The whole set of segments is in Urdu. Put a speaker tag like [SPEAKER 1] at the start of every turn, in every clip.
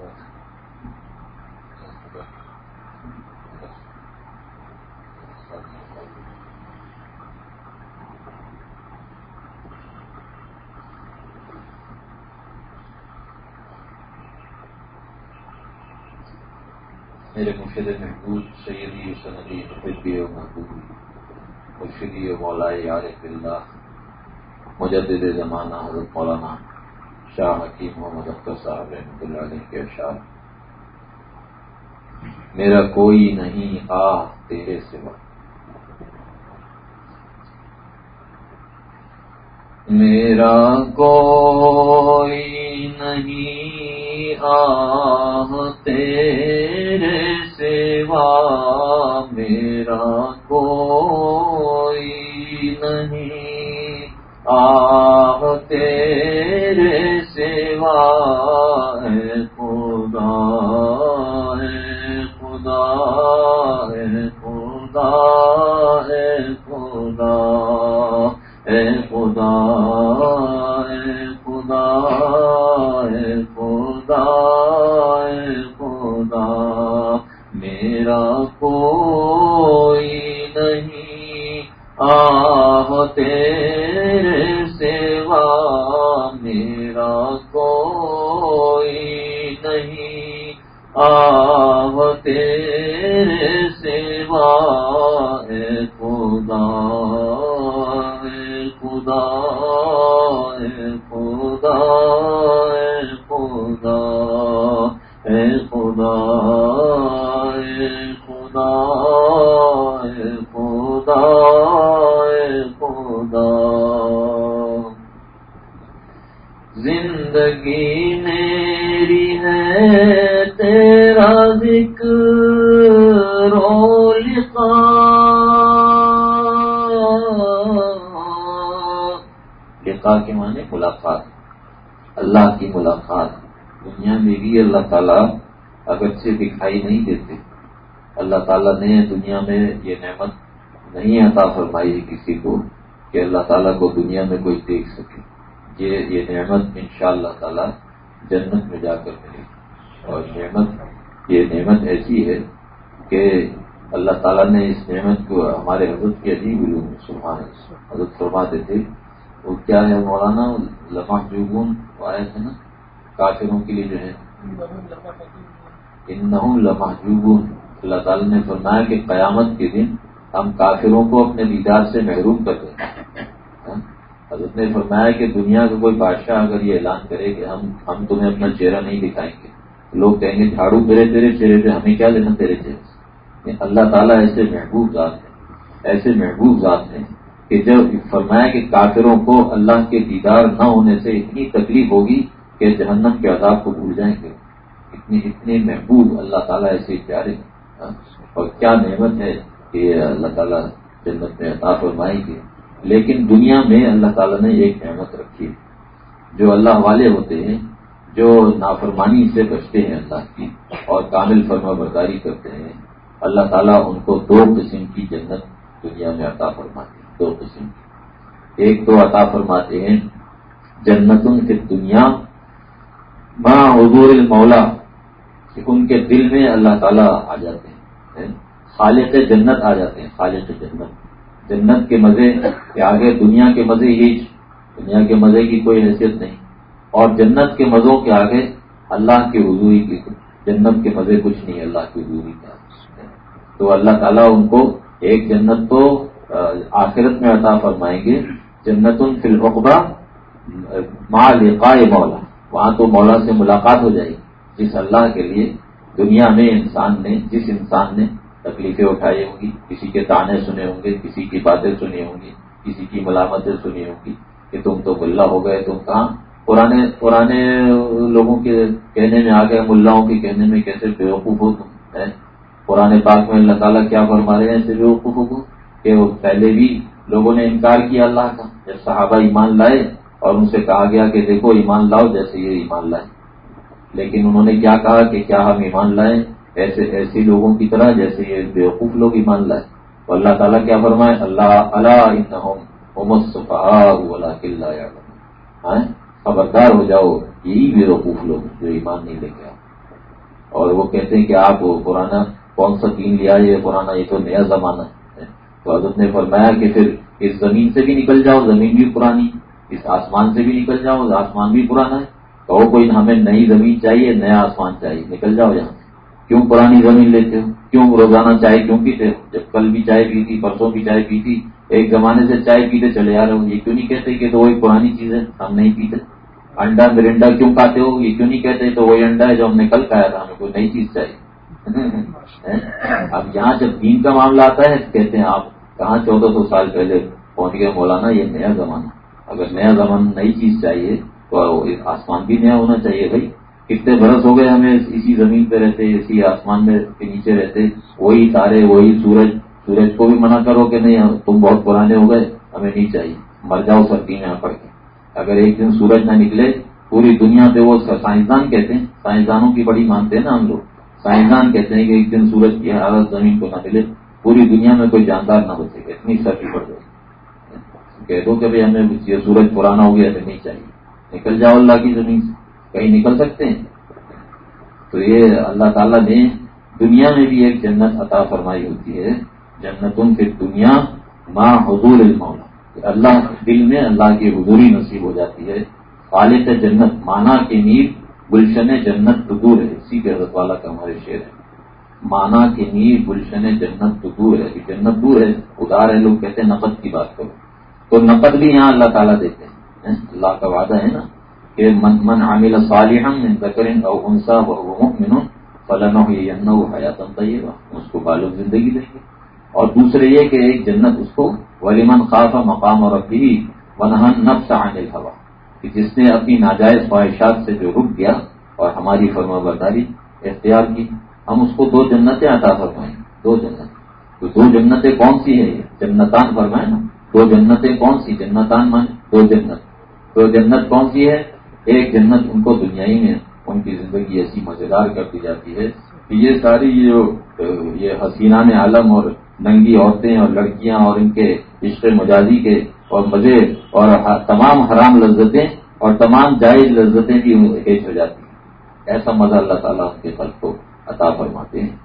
[SPEAKER 1] میرے مرشد محبوب، سیدی سندی حبی و محبوب مرشدی مولا عارف اللہ مجدد زمانہ حضرت مولانا شاہ حکیم محمد اختر صاحب رحمۃ اللہ علیہ کے اشعار میرا کوئی نہیں آ تیرے سوا۔ میرا کوئی نہیں آ تیرے سوا۔ میرا کوئی نہیں آہ تیرے سوا ہے خدا ہے خدا ہے خدا ہے خدا ہے خدا۔ میری ہے تیرا ذکر لقا لقا کے معنی ملاقات، اللہ کی ملاقات۔ دنیا میں بھی اللہ تعالیٰ اگرچہ دکھائی نہیں دیتے، اللہ تعالیٰ نے دنیا میں یہ نعمت نہیں عطا فرمائی ہے کسی کو کہ اللہ تعالیٰ کو دنیا میں کوئی دیکھ سکے۔ یہ یہ نعمت ان شاء اللہ تعالیٰ جنت میں جا کر ملے اور نعمت، یہ نعمت ایسی ہے کہ اللہ تعالیٰ نے اس نعمت کو ہمارے حضرت کے عجیب علوم سبحان حضرت فرماتے تھے، وہ کیا ہے مولانا؟ لمحہ جگون آئے تھے نا؟ کافروں کے لیے جو ہے۔ ان لمحہ جگون اللہ تعالیٰ نے فرمایا کہ قیامت کے دن ہم کافروں کو اپنے دیدار سے محروم کر دیں۔ حضرت نے فرمایا کہ دنیا کا کوئی بادشاہ اگر یہ اعلان کرے کہ ہم ہم تمہیں اپنا چہرہ نہیں دکھائیں گے۔ لوگ کہیں گے، جھاڑو کرے تیرے چہرے پہ ہمیں کیا لینا تیرے چہرے سے؟ یعنی اللہ تعالیٰ ایسے محبوب ذات ہیں، ایسے محبوب ذات ہیں کہ جب فرمایا کہ کافروں کو اللہ کے دیدار نہ ہونے سے اتنی تکلیف ہوگی کہ جہنم کے عذاب کو بھول جائیں گے۔ اتنی اتنے محبوب اللہ تعالیٰ ایسے پیارے اور کیا نعمت ہے کہ اللہ تعالیٰ جنت میں عطا فرمائے گی۔ لیکن دنیا میں اللہ تعالیٰ نے ایک نعمت رکھی ہے، جو اللہ والے ہوتے ہیں، جو نافرمانی سے بچتے ہیں اللہ کی اور کامل فرما برداری کرتے ہیں۔ اللہ تعالیٰ ان کو دو قسم کی جنت دنیا میں عطا فرماتے ہیں۔ دو قسم کی۔ ایک تو عطا فرماتے ہیں جنت ان کی دنیا۔ ماں حضور المولا کہ ان کے دل میں اللہ تعالیٰ آ جاتے ہیں؟ خالق جنت آ جاتے ہیں، خالق جنت۔ جنت کے مزے کے آگے دنیا کے مزے ہی دنیا کے مزے کی کوئی حیثیت نہیں۔ اور جنت کے مزوں کے آگے اللہ کی حضوری کی جنت کے مزے کچھ نہیں اللہ کی حضوری کا۔ تو اللہ تعالیٰ ان کو ایک جنت تو آخرت میں عطا فرمائیں گے۔ جنت ان فی الحقبہ ماں لقاء مولا۔ وہاں تو مولا سے ملاقات ہو جائے گی۔ جس اللہ کے لیے دنیا میں انسان نے، جس انسان نے تکلیفیں اٹھائی ہوں گی، کسی کے تانے سنے ہوں گے، کسی کی باتیں سنی ہوں گی، کسی کی ملامتیں سنی ہوں گی کہ تم تو ملا ہو گئے، تم کہاں؟ پرانے پرانے لوگوں کے کہنے میں آ گئے، ملاؤں کے کہنے میں کیسے بیوقوف ہو تم؟ پرانے پاک میں اللہ تعالیٰ کیا فرما رہے ہیں ایسے بیوقوفوں کو کہ وہ پہلے بھی لوگوں نے انکار کیا اللہ کا، جب صحابہ ایمان لائے اور ان سے کہا گیا کہ دیکھو ایمان لاؤ جیسے یہ ایمان لائے۔ لیکن انہوں نے کیا کہا کہ کیا ہم ایمان لائیں؟ ایسے ایسے لوگوں کی طرح جیسے یہ بیوقوف لوگ ایمان لائے۔ تو اللہ تعالیٰ کیا فرمائے؟ اللہ اللہ ہاں؟ خبردار ہو جاؤ، یہی بیوقوف لوگ جو ایمان نہیں لے کے آؤ اور وہ کہتے ہیں کہ آپ پرانا کون سا دین لیا یہ پرانا یہ تو نیا زمانہ ہے۔ تو حضرت نے فرمایا کہ پھر اس زمین سے بھی نکل جاؤ، زمین بھی پرانی، اس آسمان سے بھی نکل جاؤ، آسمان بھی پرانا ہے۔ تو کوئی ہمیں نئی زمین چاہیے، نیا آسمان چاہیے، نکل جاؤ یہاں کیوں پرانی زمین لیتے ہو؟ کیوں روزانہ چائے کیوں پیتے ہو؟ جب کل بھی چائے پی تھی، پرسوں بھی چائے پی تھی، ایک زمانے سے چائے پیتے چلے آ رہے ہو یہ کیوں نہیں کہتے کہ تو وہی پرانی چیز ہے ہم نہیں پیتے؟ انڈا مرنڈا کیوں کھاتے ہو؟ یہ کیوں نہیں کہتے تو وہی انڈا ہے جو ہم نے کل کھایا تھا، ہمیں کوئی نئی چیز چاہیے۔ اب یہاں جب دین کا معاملہ آتا ہے، کہتے ہیں آپ، کہاں چودہ سو سال پہلے پہنچ گئے مولانا، یہ نیا زمانہ۔ اگر نیا زمانہ نئی چیز چاہیے تو آسمان بھی نیا ہونا چاہیے بھائی۔ کتنے برس ہو گئے ہمیں اسی زمین پہ رہتے، اسی آسمان میں کے نیچے رہتے، وہی تارے، وہی سورج سورج کو بھی منع کرو کہ نہیں، تم بہت پرانے ہو گئے، ہمیں نہیں چاہیے، مر جاؤ سردی میں پڑ کے۔ اگر ایک دن سورج نہ نکلے، پوری دنیا پہ وہ سائنسدان کہتے ہیں، سائنسدانوں کی بڑی مانتے ہیں نا ہم لوگ۔ سائنسدان کہتے ہیں کہ ایک دن سورج کی حالت زمین کو نہ ملے، پوری دنیا میں کوئی جاندار نہ ہو سکے، اتنی سردی پڑ گئی کہہ دو کہ بھائی ہمیں یہ سورج پرانا ہو گیا تو نہیں چاہیے۔ نکل جاؤ اللہ کی زمین سے۔ کہیں نکل سکتے ہیں۔ تو یہ اللہ تعالیٰ نے دنیا میں بھی ایک جنت عطا فرمائی ہوتی ہے۔ جنتوں کی دنیا ماں حضور المولا۔ اللہ دل میں اللہ کی حضوری نصیب ہو جاتی ہے۔ خالق جنت مانا کی نیب گلشن جنت دور ہے۔ اسی کے حضرت والا کا ہمارے شعر ہے۔ مانا کی نیب گلشن جنت دور ہے۔ جنت دور ہے۔ ادار ہے لوگ کہتے ہیں نقد کی بات کرو۔ تو نقد بھی یہاں اللہ تعالیٰ دیتے ہیں؟ اللہ کا وعدہ ہے نا۔ کہ من من عامل صالحا من ذکر او انسا وهو مؤمن فلنحيينه حیات طیبہ، اس کو بالغ زندگی دیں گے اور دوسرے یہ کہ ایک جنت اس کو ولیمن خاف مقام اور ربی ونہن نفس عن الهوى۔ کہ جس نے اپنی ناجائز خواہشات سے جو رک گیا اور ہماری فرما برداری اختیار کی، ہم اس کو دو جنتیں عطا فرمائیں۔ دو جنت تو دو جنتیں کون سی ہے جنتان فرمائیں نا۔ دو جنتیں کون سی؟ جنتان مان دو جنت۔ دو جنت کون سی ہے؟ ایک جنت ان کو دنیائی میں ان کی زندگی ایسی مزیدار کر دی جاتی ہے کہ یہ ساری یہ حسینان عالم اور ننگی عورتیں اور لڑکیاں اور ان کے عشق مجازی کے اور مزے اور تمام حرام لذتیں اور تمام جائز لذتیں بھی پیش ہو جاتی ہیں۔ ایسا مزہ اللہ تعالیٰ ان کے خلق کو عطا فرماتے ہیں۔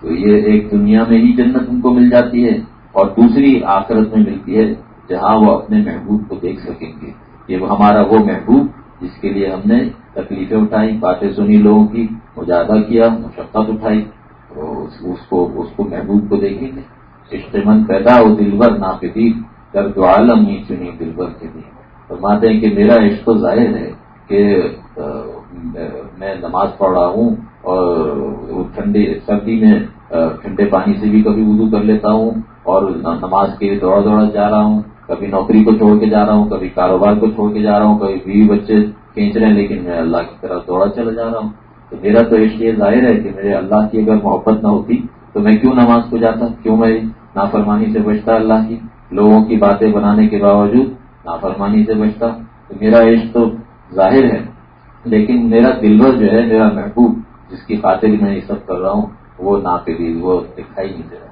[SPEAKER 1] تو یہ ایک دنیا میں ہی جنت ان کو مل جاتی ہے اور دوسری آخرت میں ملتی ہے جہاں وہ اپنے محبوب کو دیکھ سکیں گے۔ یہ ہمارا وہ محبوب جس کے لیے ہم نے تکلیفیں اٹھائی باتیں سنی لوگوں کی مجاہدہ کیا، مشقت اٹھائی اس کو اس کو محبوب کو دیکھیں گے۔ عشق پیدا ہو دلبر ناپتی درد عالم ہی چنی دلبر کے لیے۔ فرماتے ہیں کہ میرا عشق تو ظاہر ہے کہ میں نماز پڑھ رہا ہوں اور ٹھنڈی سردی میں ٹھنڈے پانی سے بھی کبھی وضو کر لیتا ہوں اور نماز کے لیے دوڑا دوڑا جا رہا ہوں۔ کبھی نوکری کو چھوڑ کے جا رہا ہوں، کبھی کاروبار کو چھوڑ کے جا رہا ہوں، کبھی بیوی بچے کھینچ رہے ہیں، لیکن میں اللہ کی طرف دوڑا چلا جا رہا ہوں۔ تو میرا تو عشق یہ ظاہر ہے کہ میرے اللہ کی اگر محبت نہ ہوتی، تو میں کیوں نماز کو جاتا؟ کیوں میں نافرمانی سے بچتا اللہ کی؟ لوگوں کی باتیں بنانے کے باوجود نافرمانی سے بچتا۔ تو میرا عشق تو ظاہر ہے، لیکن میرا دلور جو ہے، میرا محبوب، جس کی خاطر میں یہ سب کر رہا ہوں، وہ ناقدی وہ دکھائی نہیں دے رہا۔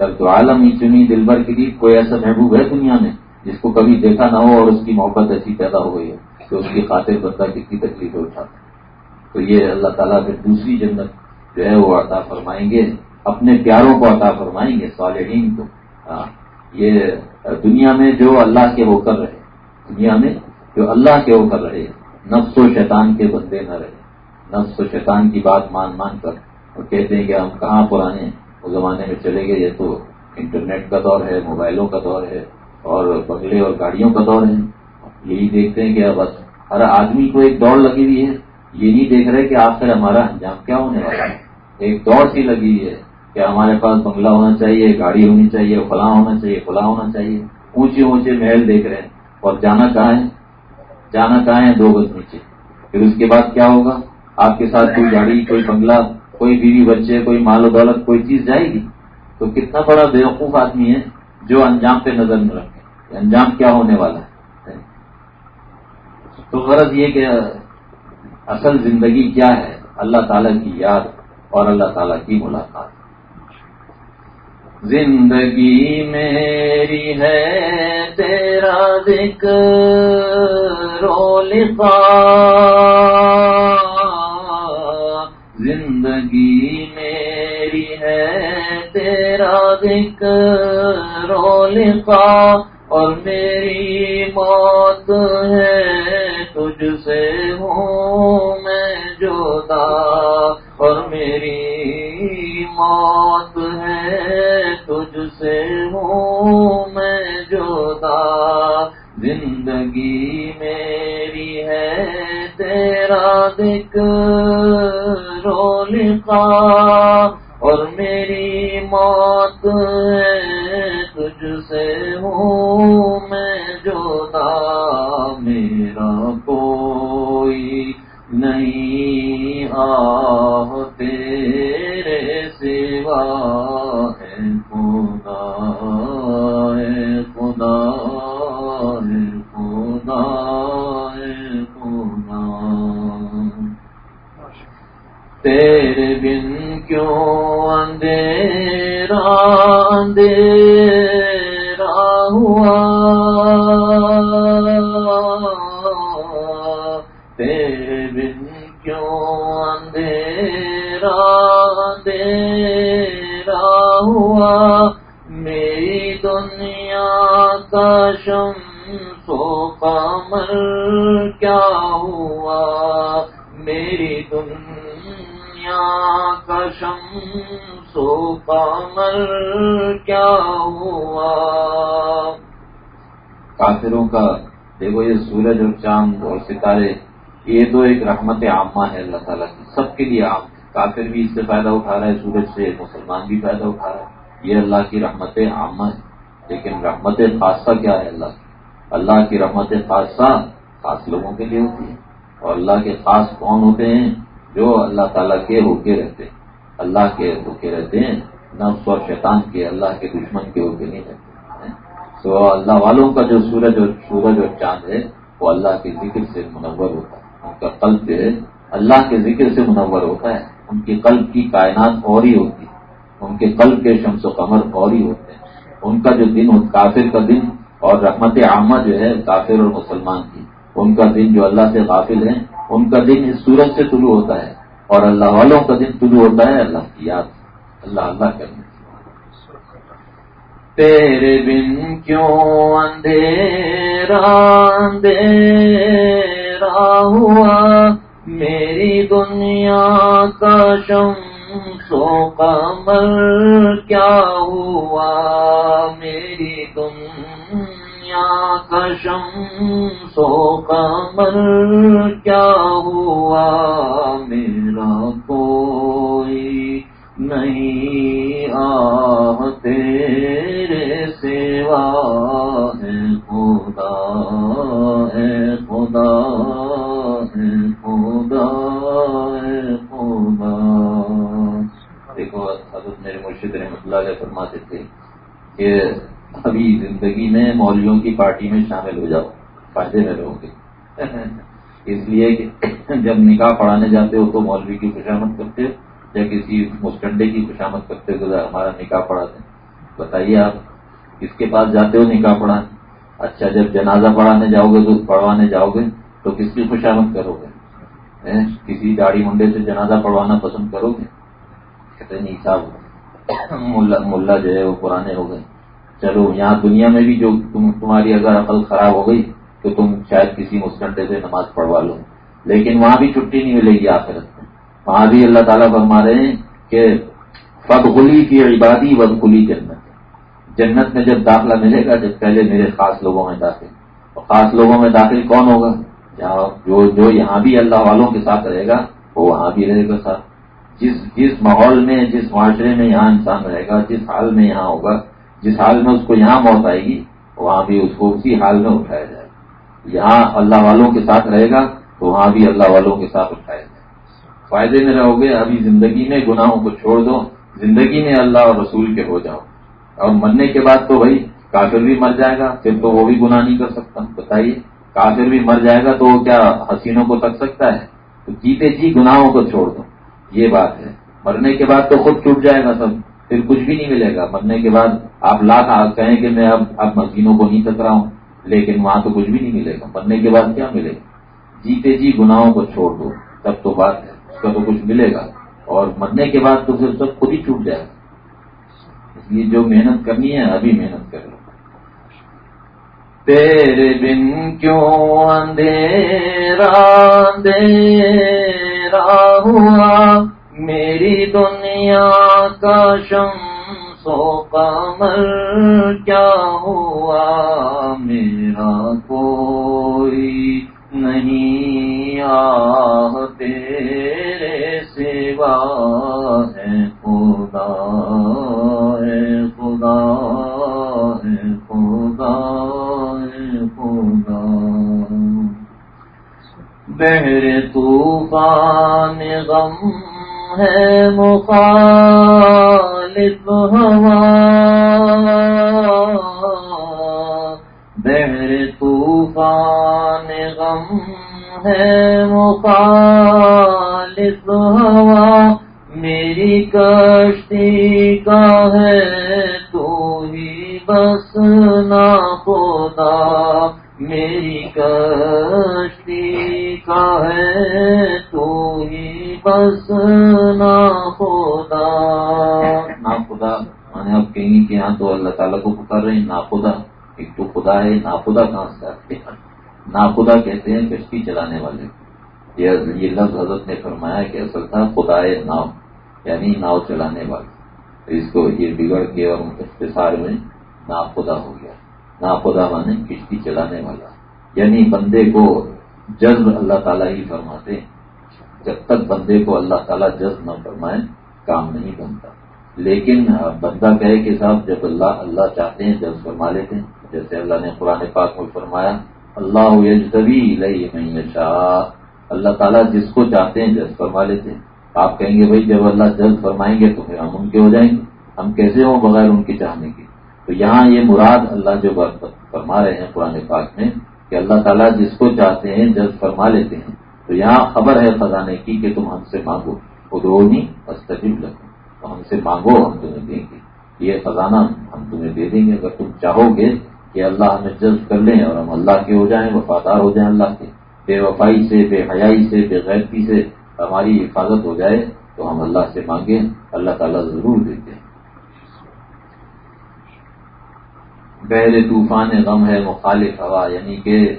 [SPEAKER 1] جب تو عالم ہی چنی دل بھر کے لیے کوئی ایسا محبوب ہے دنیا میں جس کو کبھی دیکھا نہ ہو اور اس کی محبت ایسی پیدا ہو گئی ہے کہ اس کی خاطر بندہ کتنی تکلیف اٹھاتا تو یہ اللہ تعالیٰ پھر دوسری جنت جو ہے وہ عطا فرمائیں گے اپنے پیاروں کو عطا فرمائیں گے صالحین کو۔ ہاں، یہ دنیا میں جو اللہ کے ہو کر رہے دنیا میں جو اللہ کے ہو کر رہے نفس و شیطان کے بندے نہ رہے۔ نفس و شیطان کی بات مان مان کر اور کہتے ہیں کہ ہم کہاں پرانے اس زمانے میں چلے گئے، یہ تو انٹرنیٹ کا دور ہے، موبائلوں کا دور ہے، اور بنگلے اور گاڑیوں کا دور ہے۔ یہی دیکھتے ہیں کہ بس ہر آدمی کو ایک دوڑ لگی ہوئی ہے۔ یہ نہیں دیکھ رہے کہ آخر ہمارا انجام کیا ہونے والا ہے۔ ایک دوڑ سی لگی ہے کہ ہمارے پاس بنگلہ ہونا چاہیے، گاڑی ہونی چاہیے، فلاں ہونا چاہیے، فلاں ہونا چاہیے۔ اونچے اونچے محل دیکھ رہے ہیں اور جانا کہاں ہے؟ جانا کہاں ہے؟ دو گز نیچے۔ پھر اس کے بعد کیا ہوگا؟ آپ کے ساتھ کوئی گاڑی، کوئی بنگلہ کوئی بیوی بچے، کوئی مال و دولت، کوئی چیز جائے گی، تو کتنا بڑا بیوقوف آدمی ہے جو انجام پہ نظر نہ رکھے۔ انجام کیا ہونے والا ہے؟ تو غرض یہ کہ اصل زندگی کیا ہے؟ اللہ تعالیٰ کی یاد اور اللہ تعالیٰ کی ملاقات۔ زندگی میری ہے، تیرا ذکر رو لکھا زندگی میری ہے، تیرا ذکر لکھا اور میری موت ہے، تجھ سے ہوں میں جودا اور میری موت ہے، تجھ سے ہوں میں جودا زندگی میری ہے، تیرا دکھ لکھا اور میری موت ہے تجھ سے ہوں میں جوتا میرا کوئی نہیں آ اندھیرا ہوا تیرے بن کیوں اندھیرا اندھیرا ہوا میری دنیا کا شم سو قمر کیا کافروں کا دیکھو یہ سورج اور چاند اور ستارے، یہ تو ایک رحمت عامہ ہے اللہ تعالیٰ کی، سب کے لیے عام کافر بھی اس سے فائدہ اٹھا رہا ہے، سورج سے مسلمان بھی فائدہ اٹھا رہا ہے۔ یہ اللہ کی رحمت عامہ ہے لیکن رحمت خاصہ کیا ہے اللہ کی؟ اللہ کی رحمت خاصہ خاص لوگوں کے لیے ہوتی ہے۔ اور اللہ کے خاص کون ہوتے ہیں؟ جو اللہ تعالیٰ کے ہو کے رہتے ہیں۔ اللہ کے ہو کے رہتے ہیں، نفس اور شیطان کے، اللہ کے دشمن کے ہو کے نہیں رہتے۔ تو اللہ والوں کا جو سورج اور سورج اور چاند ہے، وہ اللہ کے ذکر سے منور ہوتا ہے۔ ان کا قلب جو ہے، اللہ کے ذکر سے منور ہوتا ہے۔ ان کے قلب کی کائنات اور ہی ہوتی ہے۔ ان کے قلب کے شمس و قمر اور ہی ہوتے ہیں۔ ان کا جو دن کافر کا دن اور رحمت عامہ جو ہے، کافر اور مسلمان کی۔ ان کا دن جو اللہ سے غافل ہے ان کا دن اس سورج سے طلوع ہوتا ہے۔ اور اللہ والوں کا دن طلوع ہوتا ہے، اللہ کی یاد۔ اللہ اللہ کرنے۔ تیرے بن کیوں اندھیرا اندھیرا ہوا؟ میری دنیا کا شم سو قمر کیا ہوا؟ میری دنیا کا شم سو قمر کیا ہوا؟ میرا کوئی نہیں آ تیرے سیوا ہے خدا ہے خدا ہے خدا ہے خدا۔ دیکھو، حضرت میرے مرشد رحمۃ اللہ علیہ فرماتے تھے کہ ابھی زندگی میں مولویوں کی پارٹی میں شامل ہو جاؤ، فائدے میں رہو گے۔ اس لیے کہ جب نکاح پڑھانے جاتے ہو تو مولوی کی خوشامد کرتے ہو۔ یا کسی مسٹنڈے کی خوشامد کرتے ہو ہمارا نکاح پڑھا دیں بتائیے آپ، کس کے پاس جاتے ہو نکاح پڑھانے؟ اچھا جب جنازہ پڑھانے جاؤ گے تو پڑھوانے جاؤ گے، تو کس کی خوشامد کرو گے؟ کسی داڑھی منڈے سے جنازہ پڑھوانا پسند کرو گے؟ کہتے نہیں صاحب، ملا جو ہے وہ پرانے ہو گئے۔ چلو، یہاں دنیا میں بھی جو تم، تمہاری اگر عقل خراب ہو گئی تو تم شاید کسی مسکنڈے سے نماز پڑھوا لو۔ لیکن وہاں بھی چھٹی نہیں ملے گی آخرت وہاں بھی اللہ تعالیٰ فرما رہے ہیں کہ فدغلی کی عبادی ود جنت۔ جنت میں جب داخلہ ملے گا، جب پہلے میرے خاص لوگوں میں داخل۔ اور خاص لوگوں میں داخل کون ہوگا؟ جو جو یہاں بھی اللہ والوں کے ساتھ رہے گا، وہ وہاں بھی رہے گا ساتھ جس جس ماحول میں، جس معاشرے میں یہاں انسان رہے گا، جس حال میں یہاں ہوگا، جس حال میں اس کو یہاں موت آئے گی، وہاں بھی اس کو اسی حال میں اٹھایا جائے گا۔ یہاں اللہ والوں کے ساتھ رہے گا، تو وہاں بھی اللہ والوں کے ساتھ اٹھایا جائے گا۔ فائدے میں رہو گے، ابھی زندگی میں گناہوں کو چھوڑ دو، زندگی میں اللہ اور رسول کے ہو جاؤ۔ اور مرنے کے بعد تو بھائی کافر بھی مر جائے گا، پھر تو وہ بھی گناہ نہیں کر سکتا، بتائیے۔ کافر بھی مر جائے گا تو وہ کیا حسینوں کو تک سکتا ہے؟ تو جیتے جی گناہوں کو چھوڑ دو۔ یہ بات ہے۔ مرنے کے بعد تو خود چھوٹ جائے گا سب، پھر کچھ بھی نہیں ملے گا۔ مرنے کے بعد آپ لاکھ کہیں کہ میں اب اب مسینوں کو نہیں تک رہا ہوں، لیکن وہاں تو کچھ بھی نہیں ملے گا۔ مرنے کے بعد کیا ملے گا؟ جیتے جی گناہوں کو چھوڑ دو، تب تو بات ہے۔ اس کا تو کچھ ملے گا۔ اور مرنے کے بعد تو پھر سب خود ہی چھوٹ جائے۔ اس لیے جو محنت کرنی ہے، ابھی محنت کر لو۔ تیرے بن کیوں اندھیرا اندھیرا ہوا؟ میری دنیا کا شمس و قمر کیا ہوا؟ میرا کوئی نہیں۔ آ تیرے سوا ہے خدا ہے خدا ہے خدا ہے خدا۔ بہر طوفان غم ہے مخالف ہوا۔ بہر طوفان غم ہے مخالف ہوا، میری کشتی کا ہے، تو ہی بس نہ خدا میری کشتی کا ہے، تو ہی بس نہ خدا نہ خدا، میں نے اب کہیں کہ یہاں تو اللہ تعالیٰ کو پکار رہے ہیں نا خدا۔ ایک تو خدا ہے ناخدا کہاں سے آتے ہیں؟ ناخدا کہتے ہیں کشتی چلانے والے۔ یہ لفظ حضرت نے فرمایا کہ اصل تھا خدا ناؤ یعنی ناؤ چلانے والے اس کو یہ بگڑ کے اور اختصار میں ناخدا ہو گیا۔ ناخدا مانے کشتی چلانے والا۔ یعنی بندے کو جذب اللہ تعالیٰ ہی فرماتے ہیں۔ جب تک بندے کو اللہ تعالیٰ جذب نہ فرمائے، کام نہیں بنتا۔ لیکن بندہ کہے کہ صاحب، جب اللہ اللہ چاہتے ہیں، جذب فرما لیتے ہیں۔ جیسے اللہ نے قرآن پاک میں فرمایا اللہ یجتبی لئی میں اللہ تعالیٰ جس کو چاہتے ہیں جذب فرما لیتے ہیں۔ آپ کہیں گے بھائی جب اللہ جذب فرمائیں گے تو پھر ہم ان کے ہو جائیں گے۔ ہم کیسے ہوں بغیر ان کے چاہنے کی تو یہاں یہ مراد اللہ جو فرما رہے ہیں قرآن پاک میں کہ اللہ تعالیٰ جس کو چاہتے ہیں جذب فرما لیتے ہیں۔ تو یہاں خبر ہے خزانے کی کہ تم ہم سے مانگو۔ ادونی استجب لگو تو ہم سے مانگو، ہم تمہیں دیں گے۔ یہ خزانہ ہم تمہیں دے دیں گے۔ اگر تم چاہو گے کہ اللہ ہمیں جذب کر لیں اور ہم اللہ کے ہو جائیں، وفادار ہو جائیں اللہ کے۔ بے وفائی سے، بے حیائی سے، بے غیرتی سے ہماری حفاظت ہو جائے تو ہم اللہ سے مانگیں، اللہ تعالیٰ ضرور دیتے ہیں۔ بہر طوفان غم ہے، مخالف ہوا یعنی کہ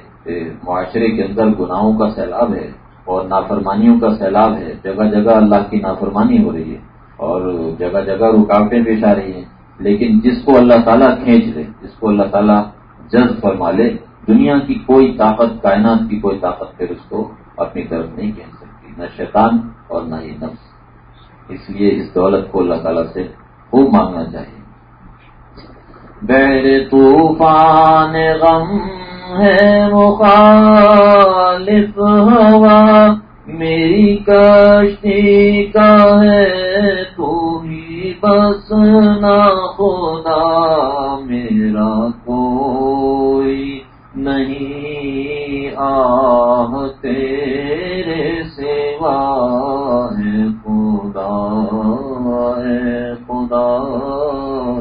[SPEAKER 1] معاشرے کے اندر گناہوں کا سیلاب ہے اور نافرمانیوں کا سیلاب ہے۔ جگہ جگہ اللہ کی نافرمانی ہو رہی ہے اور جگہ جگہ رکاوٹیں پیش آ رہی ہیں۔ لیکن جس کو اللہ تعالیٰ کھینچ لے جس کو اللہ تعالیٰ جذب فرما لے، دنیا کی کوئی طاقت، کائنات کی کوئی طاقت پھر اس کو اپنی طرف نہیں کہہ سکتی، نہ شیطان اور نہ ہی نفس۔ اس لیے اس دولت کو اللہ تعالیٰ سے خوب مانگنا چاہیے۔ بیر طوفان غم ہے مخالف ہوا، میری کشتی کا ہے تو بس نہ خدا میرا کوئی نہیں، آہ تیرے سوا ہے خدا ہے خدا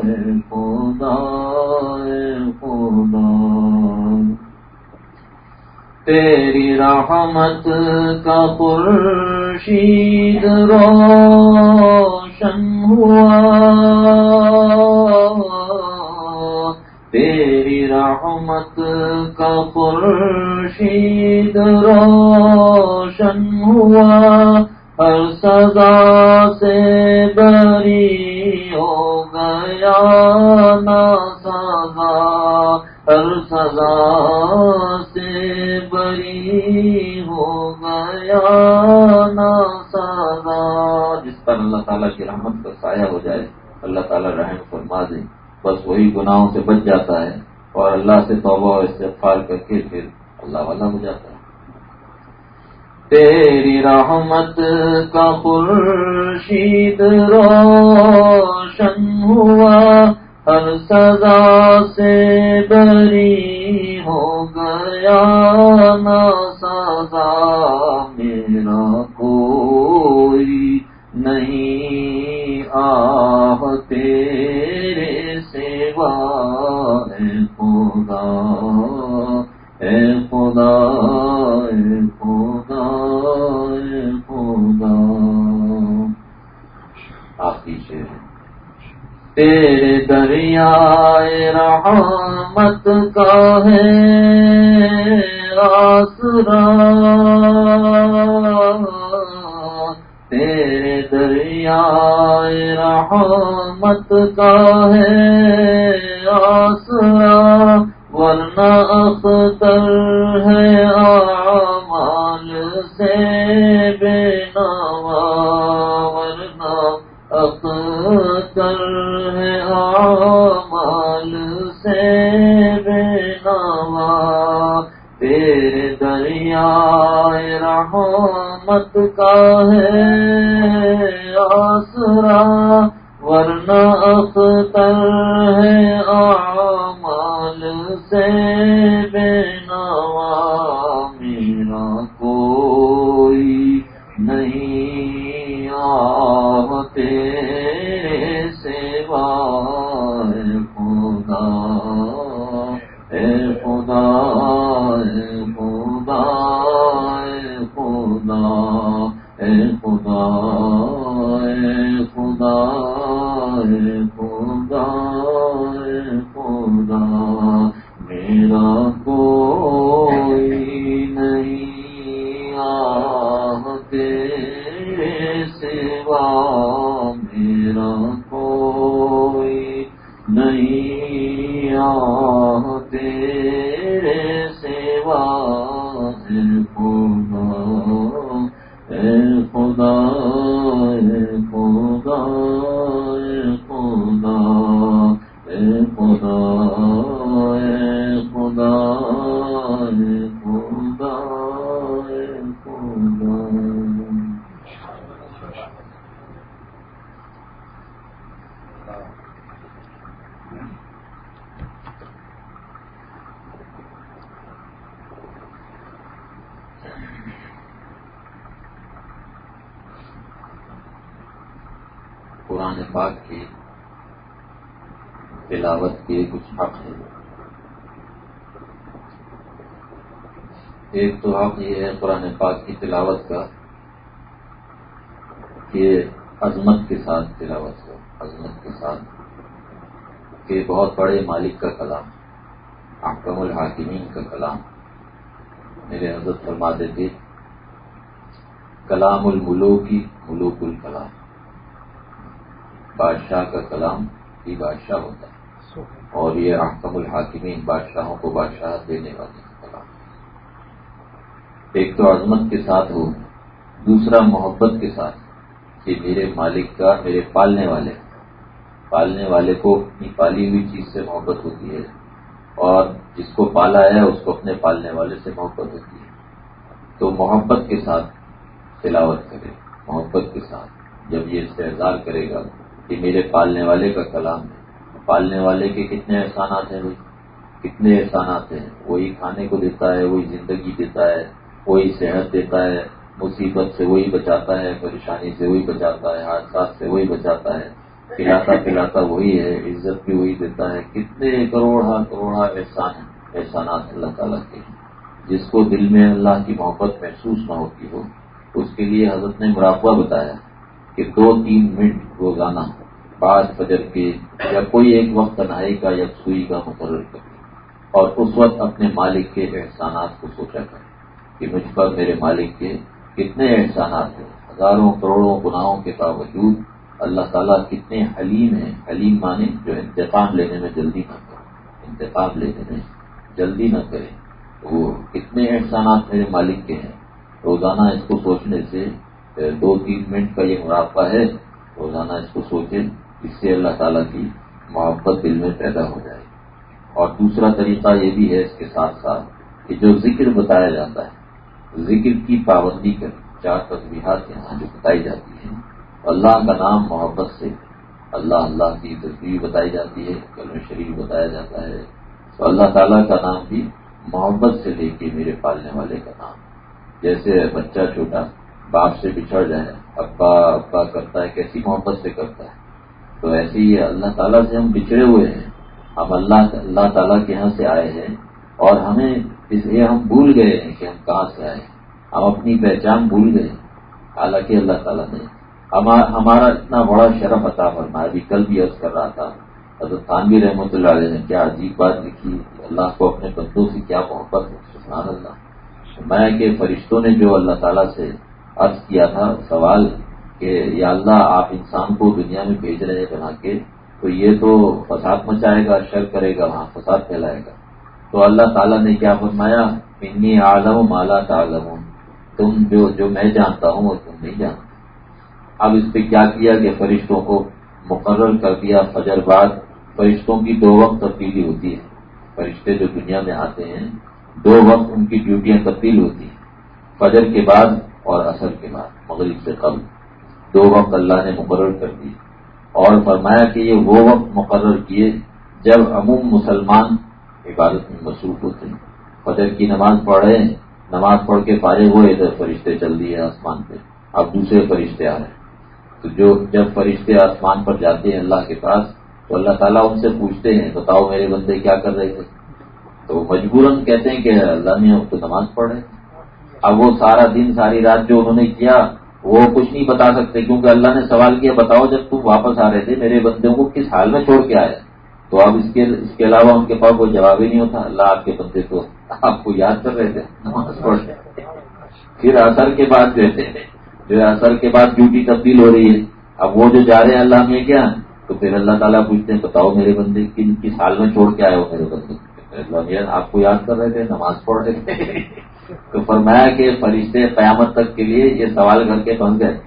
[SPEAKER 1] ہے خدا ہے خدا۔ تیری رحمت کا خورشید روشن ہوا تیری رحمت کا خورشید روشن ہوا، ہر سزا سے بری ہو گیا، نا سزا، ہر سزا سے بری ہو گیا۔ تعالیٰ کی رحمت کا سایہ ہو جائے، اللہ تعالیٰ رحم فرما دے۔ بس وہی گناہوں سے بچ جاتا ہے اور اللہ سے توبہ و استغفار کر کے پھر اللہ والا ہو جاتا ہے۔ تیری رحمت کا خورشید روشن ہوا، ہر سزا سے بری ہو گیا۔ نا سزا میرا کوئی نہیں۔ آہ تیرے سیوا اے خدا اے خدا اے خدا۔ اے خدا آخری شعر تیرے دریائے رحمت کا ہے راس دریائے رحمت کا ہے آسرا، ورنہ اختر ہے آمال سے بے نوا ورنہ اختر ہے آمال سے بے نوا تیرے دریا رحمت کا ہے آسرا ورنہ اختر ہے آمال سے۔ قرآن پاک کی تلاوت کے کچھ حق ہیں۔ ایک تو حق یہ ہے قرآن پاک کی تلاوت کا کہ عظمت کے ساتھ تلاوت ہو، عظمت کے ساتھ کہ بہت بڑے مالک کا کلام احکم الحاکمین کا کلام۔ میرے حضرت فرماتے تھے کلام الملو کی ملوک الکلام۔ بادشاہ کا کلام ہی بادشاہ ہوتا ہے۔ اور یہ احکم الحاکمین بادشاہوں کو بادشاہ دینے والے کلام۔ ایک تو عظمت کے ساتھ ہو، دوسرا محبت کے ساتھ۔ کہ میرے مالک کا، میرے پالنے والے پالنے والے کو اپنی پالی ہوئی چیز سے محبت ہوتی ہے اور جس کو پالا ہے، اس کو اپنے پالنے والے سے محبت ہوتی ہے۔ تو محبت کے ساتھ تلاوت کرے، محبت کے ساتھ جب یہ استحصال کرے گا کہ میرے پالنے والے کا کلام ہے۔ پالنے والے کے کتنے احسانات ہیں بھائی؟ کتنے احسانات ہیں؟ وہی کھانے کو دیتا ہے، وہی زندگی دیتا ہے، وہی صحت دیتا ہے مصیبت سے وہی بچاتا ہے، پریشانی سے وہی بچاتا ہے، حادثات سے وہی بچاتا ہے۔ کھلاتا پلاتا وہی ہے، عزت بھی وہی دیتا ہے۔ کتنے کروڑا کروڑا احسان احسانات اللہ تعالیٰ کے۔ جس کو دل میں اللہ کی محبت محسوس نہ ہوتی ہو، اس کے لیے حضرت نے مراقبہ بتایا کہ دو تین منٹ روزانہ بعض فجر کے یا کوئی ایک وقت تنہائی کا یا سوئی کا مقرر کر اور اس وقت اپنے مالک کے احسانات کو سوچا کرے کہ مجھ پر میرے مالک کے کتنے احسانات ہیں؟ ہزاروں کروڑوں گناہوں کے باوجود اللہ تعالیٰ کتنے حلیم ہیں؟ حلیم مانے جو انتقام لینے میں جلدی نہ کرے انتقام لینے میں جلدی نہ کرے وہ کتنے احسانات میرے مالک کے ہیں؟ روزانہ اس کو سوچنے سے دو تین منٹ کا یہ مراقبہ ہے، روزانہ اس کو سوچیں، اس سے اللہ تعالیٰ کی محبت دل میں پیدا ہو جائے۔ اور دوسرا طریقہ یہ بھی ہے اس کے ساتھ ساتھ کہ جو ذکر بتایا جاتا ہے ذکر کی پابندی کر چار تصویرات یہاں جو بتائی جاتی ہیں۔ اللہ کا نام محبت سے اللہ اللہ کی تصویر بتائی جاتی ہے کلم شریف بتایا جاتا ہے۔ تو اللہ تعالیٰ کا نام بھی محبت سے لے کے میرے پالنے والے کا نام۔ جیسے بچہ چھوٹا باپ سے بچھڑ جائے، ابا ابا کرتا ہے، کیسی محبت سے کرتا ہے۔ تو ایسے ہی اللہ تعالیٰ سے ہم بچھڑے ہوئے ہیں۔ ہم اللہ اللہ تعالیٰ کے یہاں سے آئے ہیں اور ہمیں اس لیے ہم بھول گئے ہیں کہ ہم کہاں سے آئے ہم اپنی پہچان بھول گئے حالانکہ اللہ تعالیٰ نے ہمارا اتنا بڑا شرف عطا فرمایا، ابھی کل بھی عرض کر رہا تھا۔ حضرت خانوی رحمۃ اللہ علیہ نے کیا عجیب بات لکھی، اللہ کو اپنے بندوں سے کیا محبت ہے؟ سبحان اللہ۔ میں کہ فرشتوں نے جو اللہ تعالیٰ سے عرض کیا تھا، سوال کہ یا اللہ آپ انسان کو دنیا میں بھیج رہے بنا کے، تو یہ تو فساد مچائے گا، شر کرے گا، وہاں فساد پھیلائے گا۔ تو اللہ تعالیٰ نے کیا فرمایا؟ انی عالم مالا تعلم تم جو جو میں جانتا ہوں وہ تم نہیں جانتے۔ اب اس پہ کیا کیا کہ فرشتوں کو مقرر کر دیا، فجر بعد فرشتوں کی دو وقت تبدیلی ہوتی ہے۔ فرشتے جو دنیا میں آتے ہیں، دو وقت ان کی ڈیوٹیاں تبدیل ہوتی ہیں۔ فجر کے بعد اور اثر کے بعد، مغرب سے قبل۔ دو وقت اللہ نے مقرر کر دی اور فرمایا کہ یہ وہ وقت مقرر کیے جب عموم مسلمان عبادت میں مصروف ہوتے ہیں۔ فجر کی نماز پڑھ رہے ہیں۔ نماز پڑھ کے فارغ ہوئے ادھر فرشتے چل دیے آسمان پہ۔ اب دوسرے فرشتے آ رہے ہیں۔ تو جو جب فرشتے آسمان پر جاتے ہیں اللہ کے پاس، تو اللہ تعالیٰ ان سے پوچھتے ہیں، بتاؤ میرے بندے کیا کر رہے تھے؟ تو مجبوراً کہتے ہیں کہ اللہ نے اب تو نماز پڑھ رہے اب وہ سارا دن، ساری رات جو انہوں نے کیا، وہ کچھ نہیں بتا سکتے، کیونکہ اللہ نے سوال کیا، بتاؤ جب تم واپس آ رہے تھے، میرے بندوں کو کس حال میں چھوڑ کے آئے تو اب اس کے اس کے علاوہ ان کے پاس کوئی جواب ہی نہیں ہوتا۔ اللہ آپ کے بندے کو آپ کو یاد کر رہے تھے۔ نماز پڑھ پھر اثر کے بعد کہتے ہیں جو ہے اثر کے بعد ڈیوٹی تبدیل ہو رہی ہے۔ اب وہ جو جا رہے ہیں اللہ میں کیا؟ تو پھر اللہ تعالیٰ پوچھتے ہیں، بتاؤ میرے بندے، کن کس حال میں چھوڑ کے آئے ہو میرے بندے؟ اللہ آپ کو یاد کر رہے تھے، نماز پڑھ رہے تھے۔ تو فرمایا کہ فرشتے قیامت تک کے لیے یہ سوال کر کے بن گئے